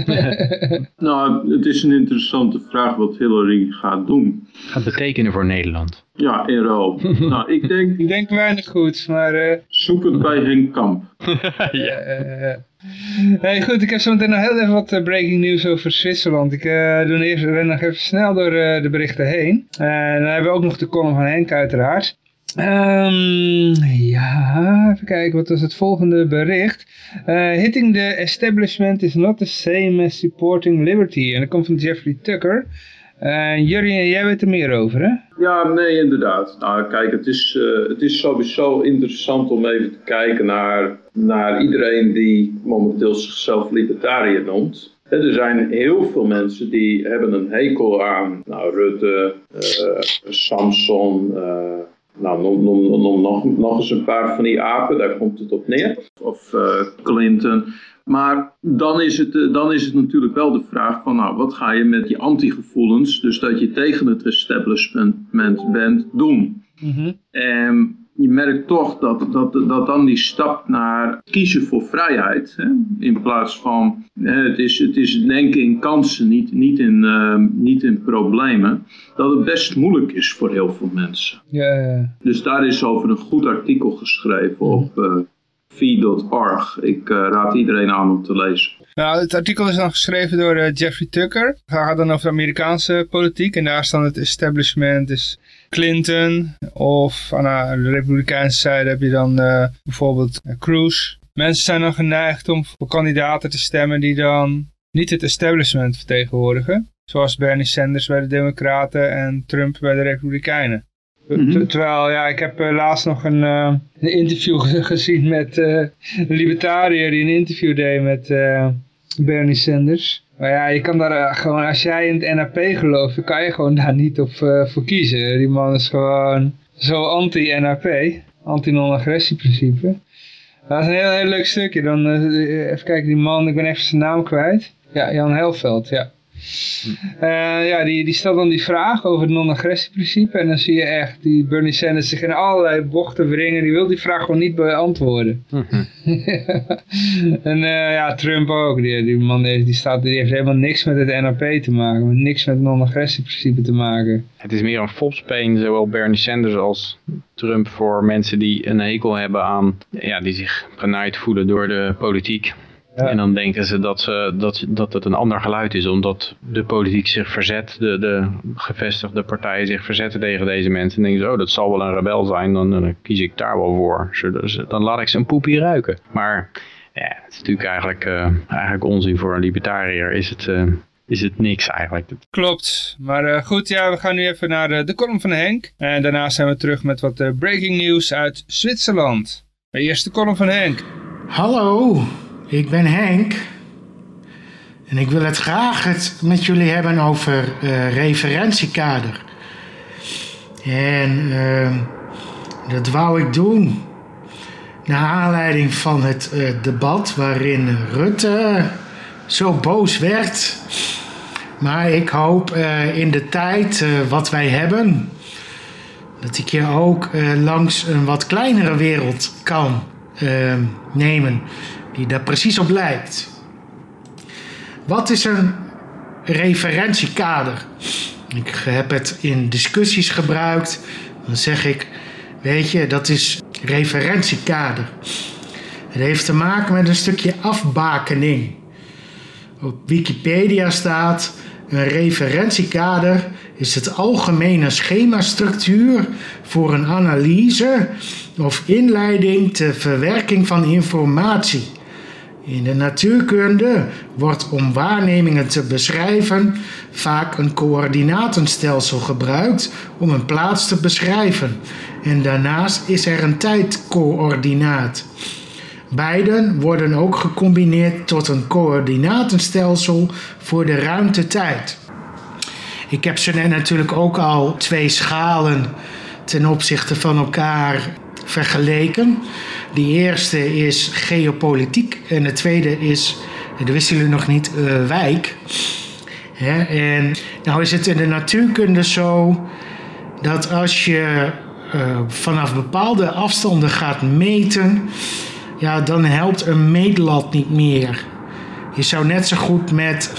Nou, het is een interessante vraag wat Hillary gaat doen. Gaat betekenen voor Nederland. Ja, in ruil. nou, ik denk, ik denk weinig goed, maar... eh, zoek het bij Henk Kamp. eh, goed, ik heb zo meteen nog heel even wat eh, breaking news over Zwitserland. Ik eh, doe eerst ren nog even snel door eh, de berichten heen. Eh, dan hebben we ook nog de column van Henk uiteraard. Ehm, ja, even kijken, wat was het volgende bericht? Hitting the establishment is not the same as supporting liberty. En dat komt van Jeffrey Tucker. Jurjen, jij weet er meer over, hè? Ja, nee, inderdaad. Nou, kijk, het is, eh, het is sowieso interessant om even te kijken naar, naar iedereen die momenteel zichzelf libertariër noemt. Er zijn heel veel mensen die hebben een hekel aan nou, Rutte, eh, Samson, nou, noem, noem, nog, nog eens een paar van die apen, daar komt het op neer. Of Clinton. Maar dan is, het, eh, dan is het natuurlijk wel de vraag van, nou, wat ga je met die antigevoelens, dus dat je tegen het establishment bent, doen? Mhm. En je merkt toch dat, dat, dat dan die stap naar kiezen voor vrijheid, hè, in plaats van het, is, het is denken in kansen, niet, niet, in, uh, niet in problemen, dat het best moeilijk is voor heel veel mensen. Ja, ja. Dus daar is over een goed artikel geschreven op uh, v.org. Ik uh, raad iedereen aan om te lezen. Nou, het artikel is dan geschreven door uh, Jeffrey Tucker. Het gaat dan over Amerikaanse politiek. En daar staan het establishment, dus Clinton. Of aan de republikeinse zijde heb je dan uh, bijvoorbeeld Cruz. Mensen zijn dan geneigd om voor kandidaten te stemmen die dan niet het establishment vertegenwoordigen. Zoals Bernie Sanders bij de Democraten en Trump bij de Republikeinen. -hmm. Terwijl, ja, ik heb uh, laatst nog een, uh, een interview gezien met uh, een libertariër die een interview deed met Bernie Sanders. Maar ja, je kan daar gewoon, als jij in het NAP gelooft, kan je gewoon daar niet op voor kiezen. Die man is gewoon zo anti-NAP, anti-non-agressieprincipe. Dat is een heel, heel leuk stukje. Dan, even kijken, die man, ik ben even zijn naam kwijt. Ja, Jan Helveld, ja. Uh, ja, die, die stelt dan die vraag over het non-agressieprincipe. En dan zie je echt die Bernie Sanders zich in allerlei bochten wringen. Die wil die vraag gewoon niet beantwoorden. en uh, ja, Trump ook. Die, die man die, die, staat, die heeft helemaal niks met het NAP te maken. Niks met het non-agressieprincipe te maken. Het is meer een fopspeen, zowel Bernie Sanders als Trump, voor mensen die een hekel hebben aan, ja, die zich genaaid voelen door de politiek. Ja. En dan denken ze dat, ze dat, dat het een ander geluid is, omdat de politiek zich verzet, de, de gevestigde partijen zich verzetten tegen deze mensen. En denken ze, oh, dat zal wel een rebel zijn, dan, dan kies ik daar wel voor. Dan laat ik ze een poepie ruiken. Maar ja, het is natuurlijk eigenlijk, uh, eigenlijk onzin voor een libertariër. Is het, uh, is het niks eigenlijk. Klopt. Maar uh, goed, ja, we gaan nu even naar de, de column van Henk. En daarna zijn we terug met wat breaking news uit Zwitserland. De eerste column van Henk. Hallo. Ik ben Henk en ik wil het graag het met jullie hebben over uh, referentiekader. En uh, dat wou ik doen naar aanleiding van het uh, debat waarin Rutte zo boos werd. Maar ik hoop in de tijd wat wij hebben, dat ik je ook langs een wat kleinere wereld kan nemen die daar precies op lijkt. Wat is een referentiekader? Ik heb het in discussies gebruikt. Dan zeg ik, weet je, dat is referentiekader. Het heeft te maken met een stukje afbakening. Op Wikipedia staat: een referentiekader is het algemene schemastructuur voor een analyse of inleiding ter verwerking van informatie. In de natuurkunde wordt om waarnemingen te beschrijven vaak een coördinatenstelsel gebruikt om een plaats te beschrijven. En daarnaast is er een tijdcoördinaat. Beiden worden ook gecombineerd tot een coördinatenstelsel voor de ruimte-tijd. Ik heb ze natuurlijk ook al twee schalen ten opzichte van elkaar vergeleken. De eerste is geopolitiek en de tweede is, dat wisten jullie nog niet, uh, wijk. En nou is het in de natuurkunde zo dat als je uh, vanaf bepaalde afstanden gaat meten, ja, dan helpt een meetlat niet meer. Je zou net zo goed met,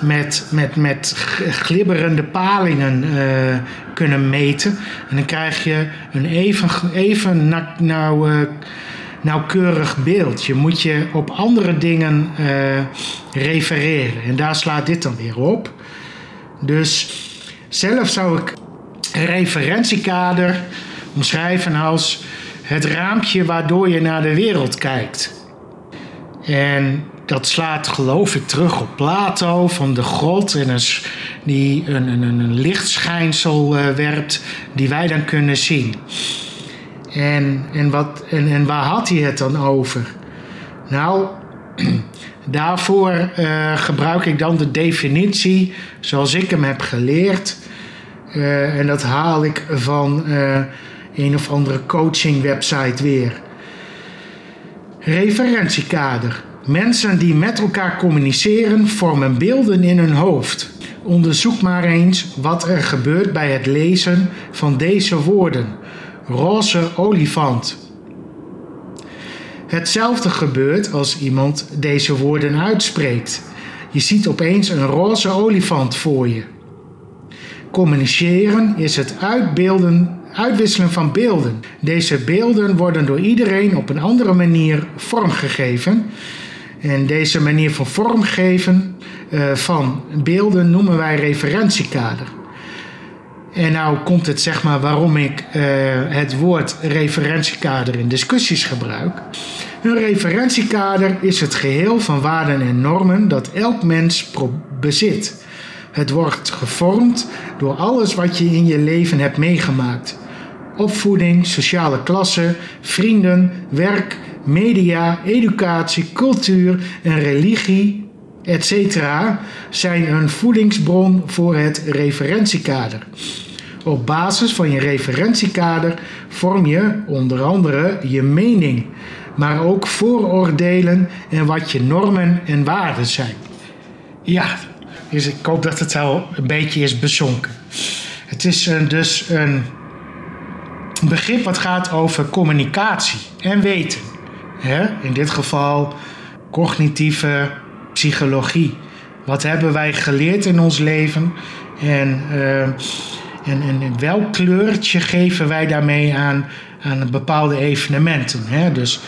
met, met, met glibberende palingen uh, kunnen meten. En dan krijg je een even, even nou, nou, nauwkeurig beeld. Je moet je op andere dingen uh, refereren. En daar slaat dit dan weer op. Dus zelf zou ik een referentiekader omschrijven als het raampje waardoor je naar de wereld kijkt. En dat slaat geloof ik terug op Plato van de god die een, een, een lichtschijnsel uh, werpt die wij dan kunnen zien. En, en, wat, en, en waar had hij het dan over? Nou, daarvoor uh, gebruik ik dan de definitie zoals ik hem heb geleerd. Uh, en dat haal ik van een of andere coaching website weer. Referentiekader Mensen die met elkaar communiceren vormen beelden in hun hoofd. Onderzoek maar eens wat er gebeurt bij het lezen van deze woorden. Roze olifant. Hetzelfde gebeurt als iemand deze woorden uitspreekt. Je ziet opeens een roze olifant voor je. Communiceren is het uitbeelden, uitwisselen van beelden. Deze beelden worden door iedereen op een andere manier vormgegeven. En deze manier van vormgeven uh, van beelden noemen wij referentiekader. En nou komt het zeg maar waarom ik uh, het woord referentiekader in discussies gebruik. Een referentiekader is het geheel van waarden en normen dat elk mens bezit. Het wordt gevormd door alles wat je in je leven hebt meegemaakt. Opvoeding, sociale klasse, vrienden, werk, media, educatie, cultuur en religie, etc. zijn een voedingsbron voor het referentiekader. Op basis van je referentiekader vorm je onder andere je mening, maar ook vooroordelen en wat je normen en waarden zijn. Ja, dus ik hoop dat het al een beetje is bezonken. Het is een, dus een begrip wat gaat over communicatie en weten. In dit geval cognitieve psychologie. Wat hebben wij geleerd in ons leven en, uh, en, en welk kleurtje geven wij daarmee aan, aan bepaalde evenementen? Dus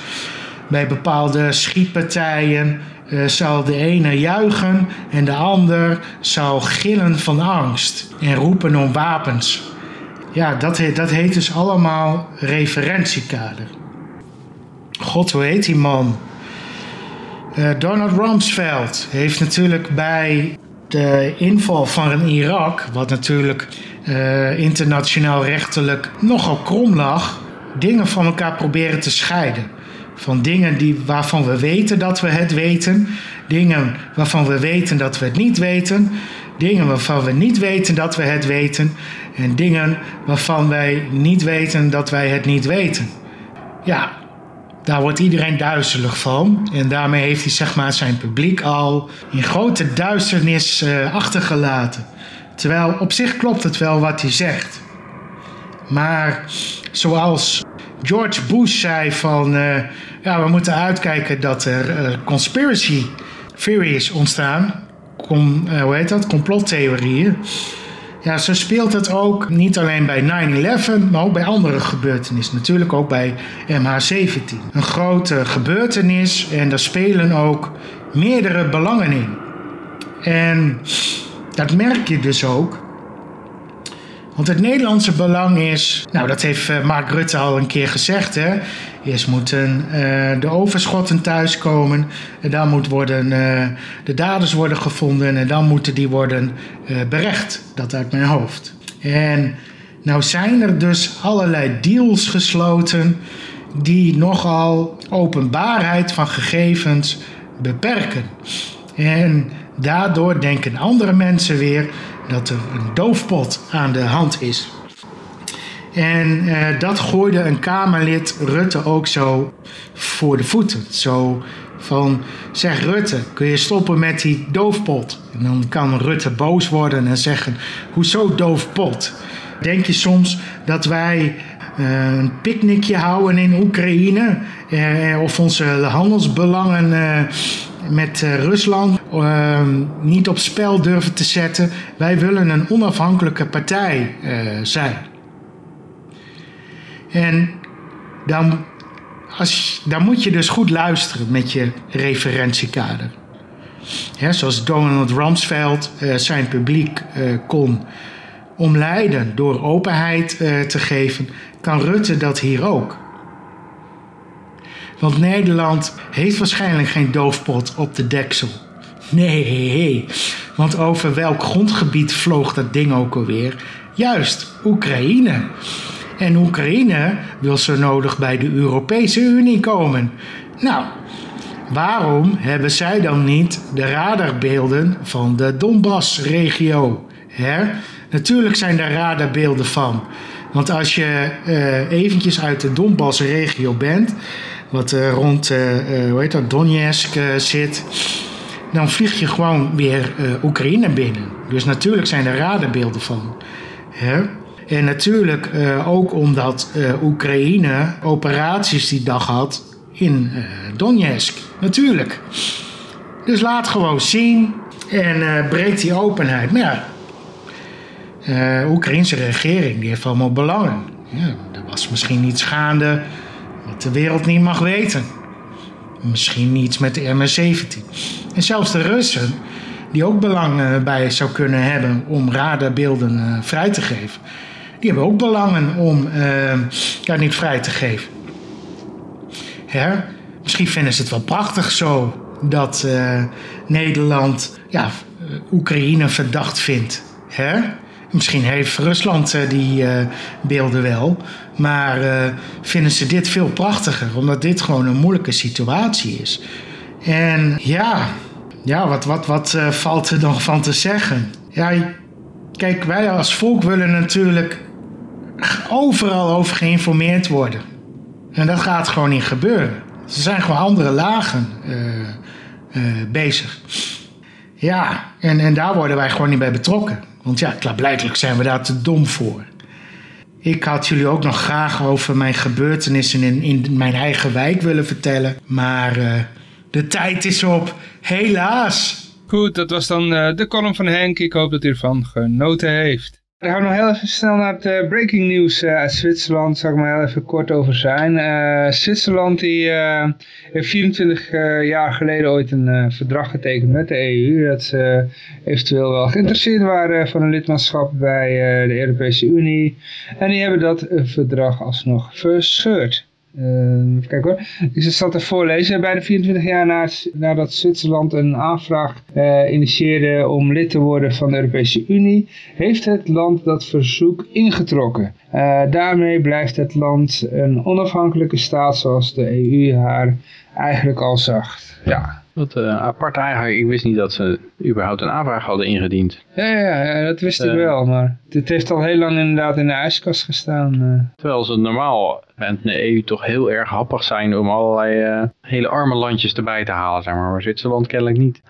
bij bepaalde schietpartijen uh, zal de ene juichen en de ander zal gillen van angst en roepen om wapens. Ja, dat heet, dat heet dus allemaal referentiekader. God, hoe heet die man? Uh, Donald Rumsfeld heeft natuurlijk bij de inval van Irak, wat natuurlijk uh, internationaal rechtelijk nogal krom lag, dingen van elkaar proberen te scheiden. Van dingen die, waarvan we weten dat we het weten, dingen waarvan we weten dat we het niet weten, dingen waarvan we niet weten dat we het weten en dingen waarvan wij niet weten dat wij het niet weten. Ja, daar wordt iedereen duizelig van. En daarmee heeft hij zeg maar, zijn publiek al in grote duisternis uh, achtergelaten. Terwijl op zich klopt het wel wat hij zegt. Maar zoals George Bush zei van... Uh, ja, we moeten uitkijken dat er uh, conspiracy theories ontstaan. Com, hoe heet dat? Complottheorieën. Ja, zo speelt het ook niet alleen bij 9-11, maar ook bij andere gebeurtenissen. Natuurlijk ook bij MH17. Een grote gebeurtenis en daar spelen ook meerdere belangen in. En dat merk je dus ook. Want het Nederlandse belang is, nou dat heeft eh, Mark Rutte al een keer gezegd, hè. Eerst moeten uh, de overschotten thuiskomen. En dan moet worden, uh, de daders worden gevonden. En dan moeten die worden berecht. Dat uit mijn hoofd. En nou zijn er dus allerlei deals gesloten. die nogal openbaarheid van gegevens beperken. En daardoor denken andere mensen weer dat er een doofpot aan de hand is. En uh, dat gooide een Kamerlid Rutte ook zo voor de voeten. Zo van, zeg Rutte, kun je stoppen met die doofpot? En dan kan Rutte boos worden en zeggen, hoezo doofpot? Denk je soms dat wij uh, een picknickje houden in Oekraïne? Uh, of onze handelsbelangen met Rusland niet op spel durven te zetten? Wij willen een onafhankelijke partij zijn. En dan, als, dan moet je dus goed luisteren met je referentiekader. zoals Donald Rumsfeld uh, zijn publiek uh, kon omleiden door openheid te geven, kan Rutte dat hier ook. Want Nederland heeft waarschijnlijk geen doofpot op de deksel. Nee, want over welk grondgebied vloog dat ding ook alweer? Juist, Oekraïne. En Oekraïne wil zo nodig bij de Europese Unie komen. Nou, waarom hebben zij dan niet de radarbeelden van de Donbass-regio? Natuurlijk zijn daar radarbeelden van. Want als je uh, eventjes uit de Donbass-regio bent, wat uh, rond uh, hoe heet dat, Donetsk zit, dan vlieg je gewoon weer Oekraïne binnen. Dus natuurlijk zijn er radarbeelden van. Hè? En natuurlijk ook omdat Oekraïne operaties die dag had in Donetsk. Natuurlijk. Dus laat gewoon zien en breekt die openheid. Maar ja, de uh, Oekraïnse regering die heeft allemaal belangen. Ja, er was misschien iets gaande de wereld niet mag weten. Misschien iets met de MH17. En zelfs de Russen, die ook belang bij zou kunnen hebben om radarbeelden uh, vrij te geven, die hebben ook belangen om uh, ja, niet vrij te geven. Hè? Misschien vinden ze het wel prachtig zo dat Nederland ja, Oekraïne verdacht vindt. Hè? Misschien heeft Rusland uh, die uh, beelden wel. Maar uh, vinden ze dit veel prachtiger, omdat dit gewoon een moeilijke situatie is. En ja, ja wat, wat, wat valt er dan van te zeggen? Ja, kijk, wij als volk willen natuurlijk overal over geïnformeerd worden. En dat gaat gewoon niet gebeuren. Er zijn gewoon andere lagen bezig. Ja, en, en daar worden wij gewoon niet bij betrokken. Want ja, klaarblijkelijk zijn we daar te dom voor. Ik had jullie ook nog graag over mijn gebeurtenissen in, in mijn eigen wijk willen vertellen. Maar uh, de tijd is op. Helaas. Goed, dat was dan uh, de column van Henk. Ik hoop dat u ervan genoten heeft. Dan gaan we nog heel even snel naar het uh, breaking news uh, uit Zwitserland. Zal ik maar heel even kort over zijn. Uh, Zwitserland die, heeft 24 jaar geleden ooit een verdrag getekend met de EU. Dat ze eventueel wel geïnteresseerd waren voor een lidmaatschap bij de Europese Unie. En die hebben dat verdrag alsnog verscheurd. Uh, even kijken hoor. Ik het even voorlezen. Bijna 24 jaar nadat Zwitserland een aanvraag uh, initieerde om lid te worden van de Europese Unie, heeft het land dat verzoek ingetrokken. Uh, daarmee blijft het land een onafhankelijke staat zoals de EU haar eigenlijk al zag. Ja, wat uh, apart eigenlijk. Ik wist niet dat ze überhaupt een aanvraag hadden ingediend. Ja, ja, ja dat wist ik wel. Maar het heeft al heel lang inderdaad in de ijskast gestaan. Uh. Terwijl ze normaal bent de EU toch heel erg happig zijn om allerlei hele arme landjes erbij te halen. Zeg maar. maar Zwitserland kennelijk niet.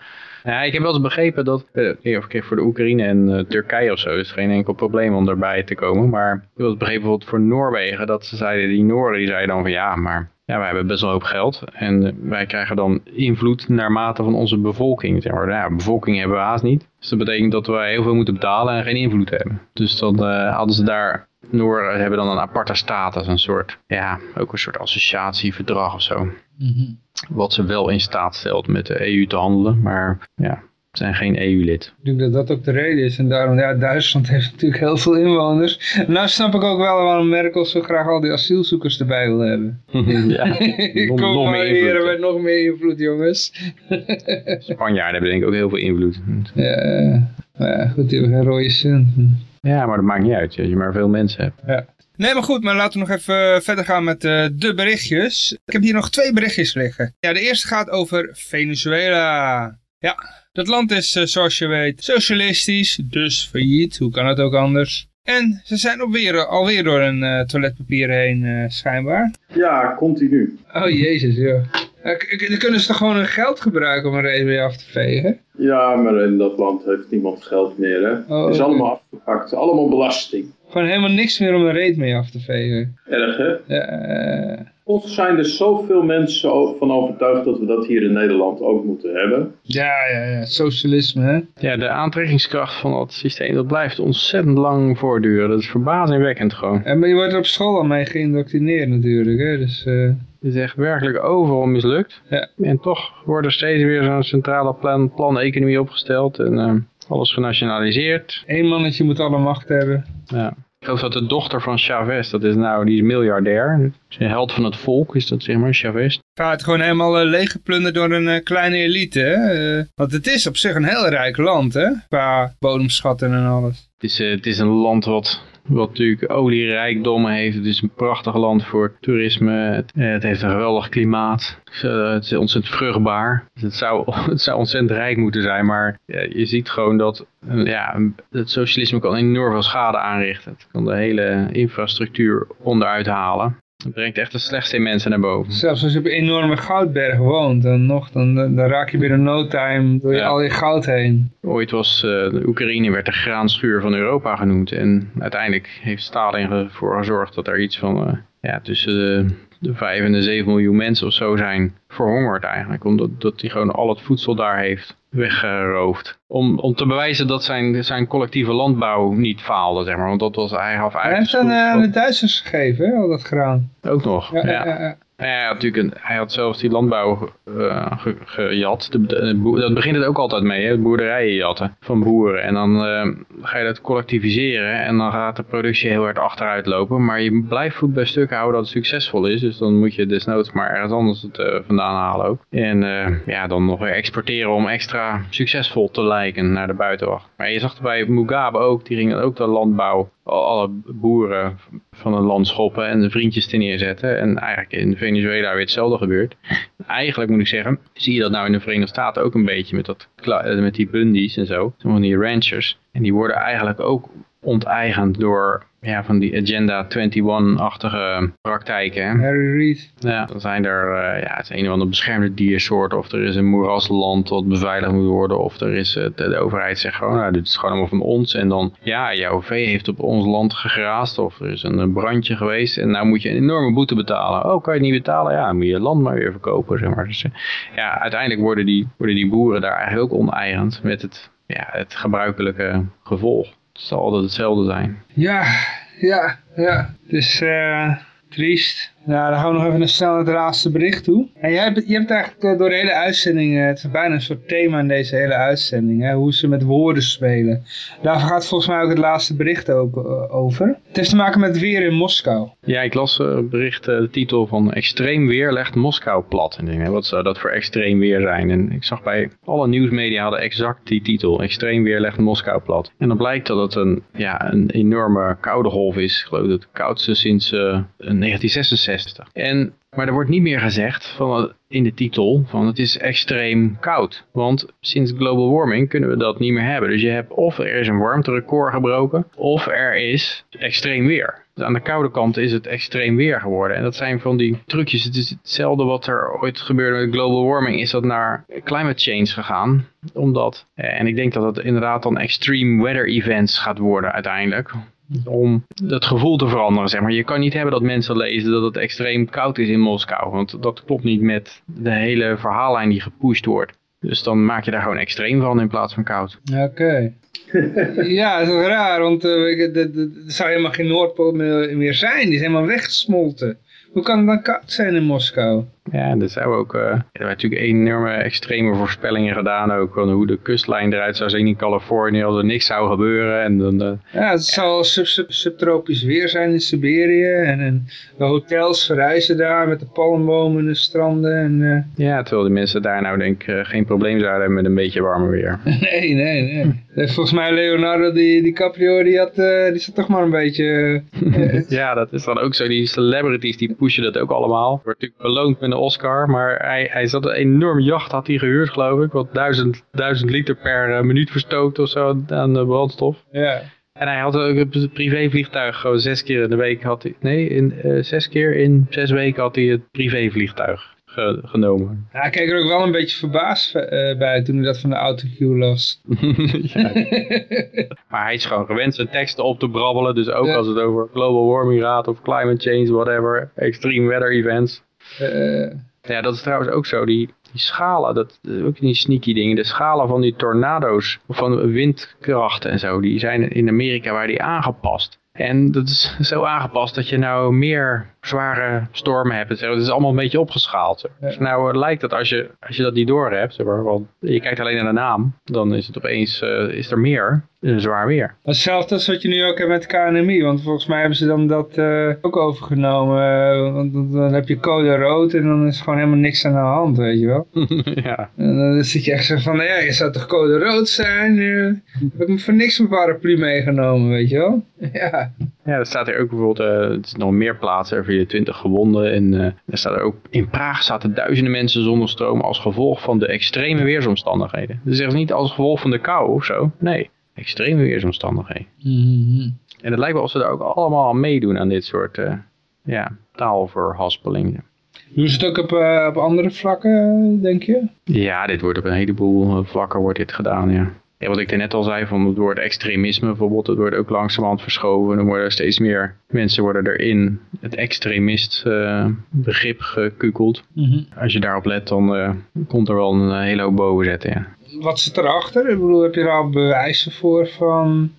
Ja, ik heb wel eens begrepen dat, of ik voor de Oekraïne en uh, Turkije of zo, is geen enkel probleem om erbij te komen. Maar ik heb wel eens begrepen bijvoorbeeld voor Noorwegen, dat ze zeiden, die Noorden die zeiden dan van ja, maar ja, wij hebben best wel hoop geld en wij krijgen dan invloed naarmate van onze bevolking. Zeg maar. ja, bevolking hebben we haast niet. Dus dat betekent dat wij heel veel moeten betalen en geen invloed hebben. Dus dan uh, hadden ze daar, Noor hebben dan een aparte status, een soort, ja, ook een soort associatieverdrag of zo. Mm -hmm. Wat ze wel in staat stelt met de EU te handelen, maar ja, zijn geen EU-lid. Ik denk dat dat ook de reden is. En daarom, ja, Duitsland heeft natuurlijk heel veel inwoners. Nou snap ik ook wel waarom Merkel zo graag al die asielzoekers erbij wil hebben. ja, nog, Kom nog meer invloed. met nog meer invloed, jongens. Spanjaarden hebben denk ik ook heel veel invloed. Ja, ja goed, die hebben geen rode cent. Ja, maar dat maakt niet uit als je maar veel mensen hebt. Ja. Nee, maar goed, maar laten we nog even verder gaan met uh, de berichtjes. Ik heb hier nog twee berichtjes liggen. Ja, de eerste gaat over Venezuela. Ja, dat land is, uh, zoals je weet, socialistisch, dus failliet. Hoe kan het ook anders? En ze zijn alweer, alweer door een uh, toiletpapier heen, uh, schijnbaar. Ja, continu. Oh jezus, ja. Dan kunnen ze toch gewoon hun geld gebruiken om een reet mee af te vegen? Ja, maar in dat land heeft niemand geld meer, hè. Oh, het is allemaal afgepakt, allemaal belasting. Gewoon helemaal niks meer om een reet mee af te vegen. Erg, hè? Ja, Of zijn er zoveel mensen van overtuigd dat we dat hier in Nederland ook moeten hebben? Ja, ja, ja. Socialisme, hè? Ja, de aantrekkingskracht van dat systeem, dat blijft ontzettend lang voortduren. Dat is verbazingwekkend gewoon. En maar je wordt er op school al mee geïndoctrineerd natuurlijk, hè? Dus... Uh... Het is echt werkelijk overal mislukt. Ja. En toch wordt er steeds weer zo'n centrale plan, plan-economie opgesteld en uh, alles genationaliseerd. Eén mannetje moet alle macht hebben. Ja. Ik geloof dat de dochter van Chavez, dat is nou, die is miljardair. De held van het volk is dat, zeg maar, Chavez. Gaat gewoon helemaal uh, leeggeplunderd door een kleine elite. Hè? want het is op zich een heel rijk land, hè? Qua bodemschatten en alles. Het is, het is een land wat wat natuurlijk olierijkdommen heeft. Het is een prachtig land voor toerisme. Het, het heeft een geweldig klimaat. Het is ontzettend vruchtbaar. Het zou, het zou ontzettend rijk moeten zijn, maar je ziet gewoon dat ja, het socialisme kan enorm veel schade aanrichten. Het kan de hele infrastructuur onderuit halen. Het brengt echt de slechtste mensen naar boven. Zelfs als je op een enorme goudberg woont, dan, nog, dan, dan raak je binnen no time door je al je goud heen. Ooit was uh, de Oekraïne werd de graanschuur van Europa genoemd. En uiteindelijk heeft Stalin ervoor gezorgd dat er iets van uh, ja, tussen de, de 5 en de 7 miljoen mensen of zo zijn verhongerd eigenlijk. Omdat dat hij gewoon al het voedsel daar heeft weggeroofd. Om, om te bewijzen dat zijn, zijn collectieve landbouw niet faalde, zeg maar. Want dat was eigenlijk... Hij heeft aan de Duitsers gegeven, hè, al dat graan. Ook nog, ja. ja. ja hij had, natuurlijk hij had zelfs die landbouw uh, gejat. dat begint het ook altijd mee, hè? boerderijen jatten van boeren. En dan uh, ga je dat collectiviseren en dan gaat de productie heel hard achteruit lopen. Maar je blijft voet bij stuk houden dat het succesvol is. Dus dan moet je desnoods maar ergens anders het uh, vandaan halen ook. En ja, dan nog weer exporteren om extra succesvol te lijken naar de buitenwacht. Maar je zag bij Mugabe ook, die ging ook de landbouw alle boeren van een land schoppen en de vriendjes te neerzetten. En eigenlijk in Venezuela weer hetzelfde gebeurt. Eigenlijk moet ik zeggen, zie je dat nou in de Verenigde Staten ook een beetje met, dat, met die bundies en zo. Van die ranchers. En die worden eigenlijk ook onteigend door ja, van die Agenda 21-achtige praktijken. Harry Reid. Ja, dan zijn er, uh, ja, het is een of andere beschermde diersoort, of er is een moerasland dat beveiligd moet worden, of er is, uh, de, overheid zegt gewoon, nou, dit is gewoon allemaal van ons, en dan, ja, jouw vee heeft op ons land gegraast, of er is een brandje geweest, en nou moet je een enorme boete betalen. Oh, kan je het niet betalen? Ja, dan moet je je land maar weer verkopen, zeg maar. Dus, uh, ja, uiteindelijk worden die, worden die boeren daar eigenlijk ook oneigend met het, ja, het gebruikelijke gevolg. Het zal altijd hetzelfde zijn. Ja, ja, ja. Dus uh, triest. Ja, dan gaan we nog even snel naar het laatste bericht toe. En jij hebt, je hebt eigenlijk eh, door de hele uitzending, eh, het is bijna een soort thema in deze hele uitzending, hè, hoe ze met woorden spelen. Daarvoor gaat volgens mij ook het laatste bericht ook uh, over. Het heeft te maken met weer in Moskou. Ja, ik las het bericht, de titel van extreem weer legt Moskou plat. En wat zou dat voor extreem weer zijn? En ik zag bij alle nieuwsmedia hadden exact die titel, extreem weer legt Moskou plat. En dan blijkt dat het een, ja, een enorme koude golf is. Ik geloof dat het koudste sinds 1966 en, maar er wordt niet meer gezegd van, in de titel van het is extreem koud. Want sinds global warming kunnen we dat niet meer hebben. Dus je hebt of er is een warmterecord gebroken of er is extreem weer. Dus aan de koude kant is het extreem weer geworden. En dat zijn van die trucjes. Het is hetzelfde wat er ooit gebeurde met global warming. Is dat naar climate change gegaan. Omdat, eh, en ik denk dat het inderdaad dan extreme weather events gaat worden uiteindelijk om het gevoel te veranderen. Zeg maar. Je kan niet hebben dat mensen lezen dat het extreem koud is in Moskou. Want dat klopt niet met de hele verhaallijn die gepusht wordt. Dus dan maak je daar gewoon extreem van in plaats van koud. Oké. ja, dat is raar, want uh, er zou helemaal geen Noordpool meer zijn. Die is helemaal weggesmolten. Hoe kan het dan koud zijn in Moskou? Ja, er zijn ook, uh, er zijn natuurlijk enorme extreme voorspellingen gedaan ook van hoe de kustlijn eruit zou zien in Californië als er niks zou gebeuren. En dan, uh, ja, het zal sub, sub, subtropisch weer zijn in Siberië en, en, de hotels verrijzen daar met de palmbomen en de stranden. En, uh... Ja, terwijl de mensen daar nou denk ik geen probleem zouden hebben met een beetje warmer weer. nee, nee, nee. Volgens mij Leonardo die, DiCaprio, die, had, die zat toch maar een beetje... ja, dat is dan ook zo. Die celebrities die pushen dat ook allemaal. Wordt natuurlijk beloond met een Oscar, maar hij, hij zat een enorm jacht had hij gehuurd geloof ik, wat duizend, duizend liter per uh, minuut verstookt of zo aan de brandstof. Ja. En hij had ook een privévliegtuig, gewoon zes keer in de week had hij, nee, in, uh, zes keer in zes weken had hij het privévliegtuig genomen. Ja, ik keek er ook wel een beetje verbaasd uh, bij toen hij dat van de autocue las. maar hij is gewoon gewend zijn teksten op te brabbelen, dus ook als het over global warming gaat of climate change, whatever, extreme weather events. Uh, ja, dat is trouwens ook zo. Die, die schalen, dat ook die sneaky dingen. De schalen van die tornado's, van windkrachten en zo, die zijn in Amerika waar die aangepast. En dat is zo aangepast dat je nou meer zware stormen hebt. Het is allemaal een beetje opgeschaald. Dus nou lijkt het als je, als je dat niet door hebt, want je kijkt alleen naar de naam, dan is het opeens is er meer zwaar weer. Hetzelfde als wat je nu ook hebt met KNMI, want volgens mij hebben ze dan dat uh, ook overgenomen. Uh, want dan heb je code rood en dan is gewoon helemaal niks aan de hand, weet je wel. ja. En dan zit je echt zo van, nou ja, je zou toch code rood zijn? Uh, heb ik me voor niks mijn paraplu meegenomen, weet je wel. ja. Ja, er staat er ook bijvoorbeeld, uh, het is nog meer plaatsen, er vielen 20 gewonden. En uh, er staat er ook, in Praag zaten duizenden mensen zonder stroom als gevolg van de extreme weersomstandigheden. Dus zeggen niet als gevolg van de kou of zo, nee extreme weersomstandigheden. Mm En het lijkt wel of ze daar ook allemaal aan meedoen aan dit soort uh, ja, taalverhaspelingen. Doen ze het ook op, uh, op andere vlakken, denk je? Ja, dit wordt op een heleboel vlakken wordt dit gedaan, ja. Ja wat ik er net al zei, van het woord extremisme bijvoorbeeld, dat wordt ook langzamerhand verschoven. Er worden steeds meer mensen worden erin het extremist uh, begrip gekukeld. Mm -hmm. Als je daarop let, dan uh, komt er wel een hele hoop boven zetten, ja wat zit erachter? Ik bedoel, heb je er al bewijzen voor van...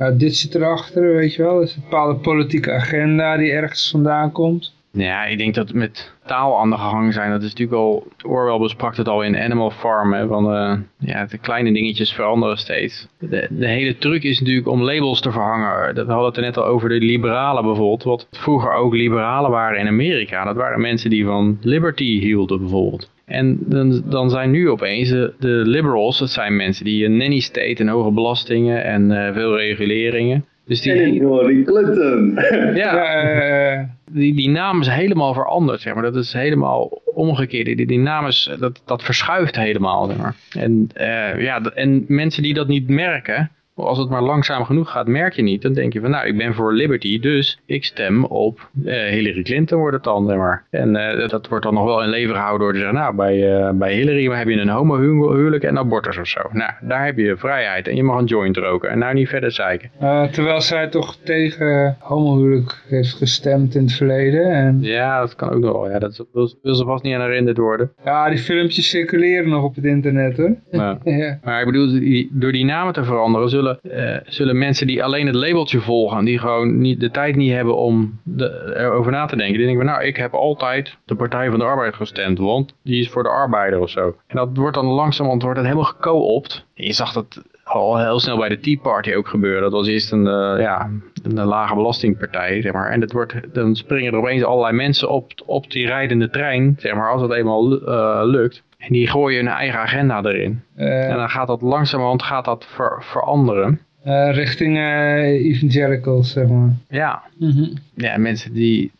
Uh, dit zit erachter, weet je wel. is een bepaalde politieke agenda die ergens vandaan komt. Ja, ik denk dat met taal aan de gang zijn, dat is natuurlijk al, Orwell besprak het al in Animal Farm, hè, van uh, ja, de kleine dingetjes veranderen steeds. De, hele truc is natuurlijk om labels te verhangen. We hadden het er net al over de liberalen bijvoorbeeld, wat vroeger ook liberalen waren in Amerika. Dat waren mensen die van liberty hielden bijvoorbeeld. En dan, dan zijn nu opeens de, liberals, dat zijn mensen die een nanny state en hoge belastingen en uh, veel reguleringen. Dus die, en Hillary Clinton. ja, die, die naam is helemaal veranderd, zeg maar. Dat is helemaal omgekeerd. Die, die naam is, dat, dat verschuift helemaal, zeg maar. En, uh, ja, en mensen die dat niet merken, als het maar langzaam genoeg gaat, merk je niet. Dan denk je van, nou, ik ben voor liberty, dus ik stem op uh, Hillary Clinton wordt het dan. maar. En uh, dat wordt dan nog wel in leven gehouden door te zeggen, nou, bij, uh, bij Hillary heb je een homohuwelijk en abortus of zo. Nou, daar heb je vrijheid en je mag een joint roken en nou niet verder zeiken. terwijl zij toch tegen homohuwelijk heeft gestemd in het verleden. En... Ja, dat kan ook nog wel. Ja, dat wil, wil, ze vast niet aan herinnerd worden. Ja, die filmpjes circuleren nog op het internet, hoor. Ja. ja. Maar ik bedoel, die, door die namen te veranderen, zullen uh, zullen mensen die alleen het labeltje volgen, die gewoon niet, de tijd niet hebben om de, erover na te denken, die denken, nou ik heb altijd de Partij van de Arbeid gestemd, want die is voor de arbeider of zo. En dat wordt dan langzamerhand wordt het helemaal geko-opt. Je zag dat al heel snel bij de Tea Party ook gebeuren. Dat was eerst een, uh, ja, een lage belastingpartij, zeg maar. En het wordt, dan springen er opeens allerlei mensen op, op die rijdende trein, zeg maar, als dat eenmaal uh, lukt. En die gooien hun eigen agenda erin. Uh, en dan gaat dat langzamerhand gaat dat ver, veranderen. Uh, richting uh, evangelicals, zeg maar. Ja. Mm -hmm. Ja, mensen die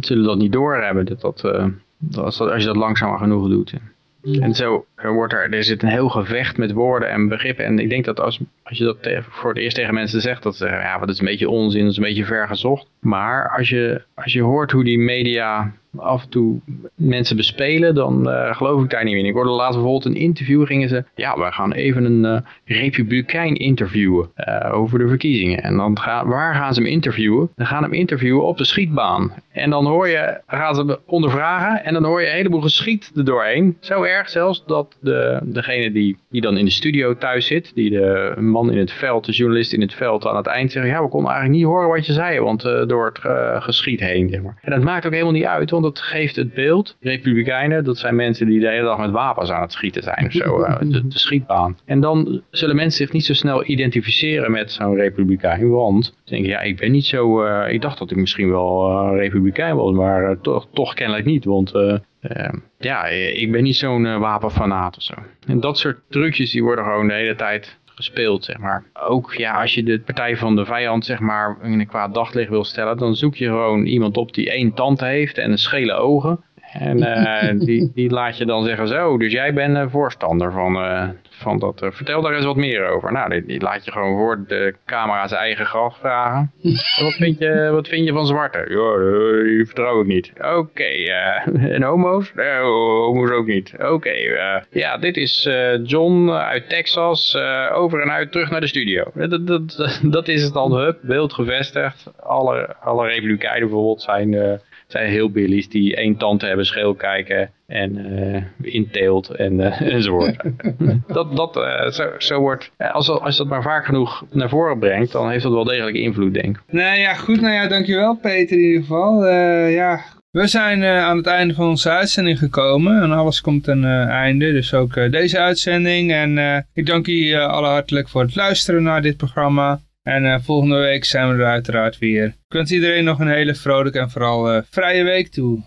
zullen dat niet doorhebben. Dat dat, dat als, als je dat langzamer genoeg doet. Mhm. En zo wordt er, er zit een heel gevecht met woorden en begrippen. En ik denk dat als, als je dat voor het eerst tegen mensen zegt, dat ze zeggen, ja, wat is een beetje onzin, dat is een beetje vergezocht. Maar als je, als je hoort hoe die media af en toe mensen bespelen, dan uh, geloof ik daar niet in. Ik hoorde laatst bijvoorbeeld een interview, gingen ze, ja, we gaan even een uh, republikein interviewen uh, over de verkiezingen. En dan gaan, waar gaan ze hem interviewen? Dan gaan hem interviewen op de schietbaan. En dan hoor je, gaan ze hem ondervragen en dan hoor je een heleboel geschiet er doorheen. Zo erg zelfs dat de, degene die, die dan in de studio thuis zit, die de man in het veld, de journalist in het veld aan het eind zegt, ja, we konden eigenlijk niet horen wat je zei, want door het geschiet heen, zeg maar. En dat maakt ook helemaal niet uit, want dat geeft het beeld. Republikeinen, dat zijn mensen die de hele dag met wapens aan het schieten zijn. Of zo, de, de, schietbaan. En dan zullen mensen zich niet zo snel identificeren met zo'n republikein. Want ze denken, ja, ik ben niet zo... Ik dacht dat ik misschien wel republikein was, maar toch, toch kennelijk niet. Want ja, ik ben niet zo'n wapenfanaat of zo. En dat soort trucjes, die worden gewoon de hele tijd gespeeld, zeg maar. Ook ja, als je de partij van de vijand, zeg maar, in een kwaad daglicht wil stellen, dan zoek je gewoon iemand op die één tand heeft en een schele ogen. En uh, die, die laat je dan zeggen zo, dus jij bent uh, voorstander van, uh, van dat. vertel daar eens wat meer over. Nou, die, die, laat je gewoon voor de camera zijn eigen graf vragen. wat, vind je, wat vind je van zwarte? Ja, die vertrouw ik niet. Oké, okay, en homo's? Nee, homo's ook niet. Oké, okay, ja, dit is John uit Texas, over en uit, terug naar de studio. Dat, dat, dat is het dan, hup, beeld gevestigd. Alle, alle republikeinen bijvoorbeeld zijn zijn heel billies die één tand hebben, scheel kijken en uh, inteelt en, uh, enzovoort. dat, dat, uh, zo, zo wordt, als, als dat maar vaak genoeg naar voren brengt, dan heeft dat wel degelijk invloed, denk ik. Nou ja, goed, nou ja, dankjewel Peter in ieder geval. ja, we zijn aan het einde van onze uitzending gekomen en alles komt een einde, dus ook deze uitzending. En ik dank jullie alle hartelijk voor het luisteren naar dit programma. En volgende week zijn we er uiteraard weer. Ik wens iedereen nog een hele vrolijke en vooral vrije week toe.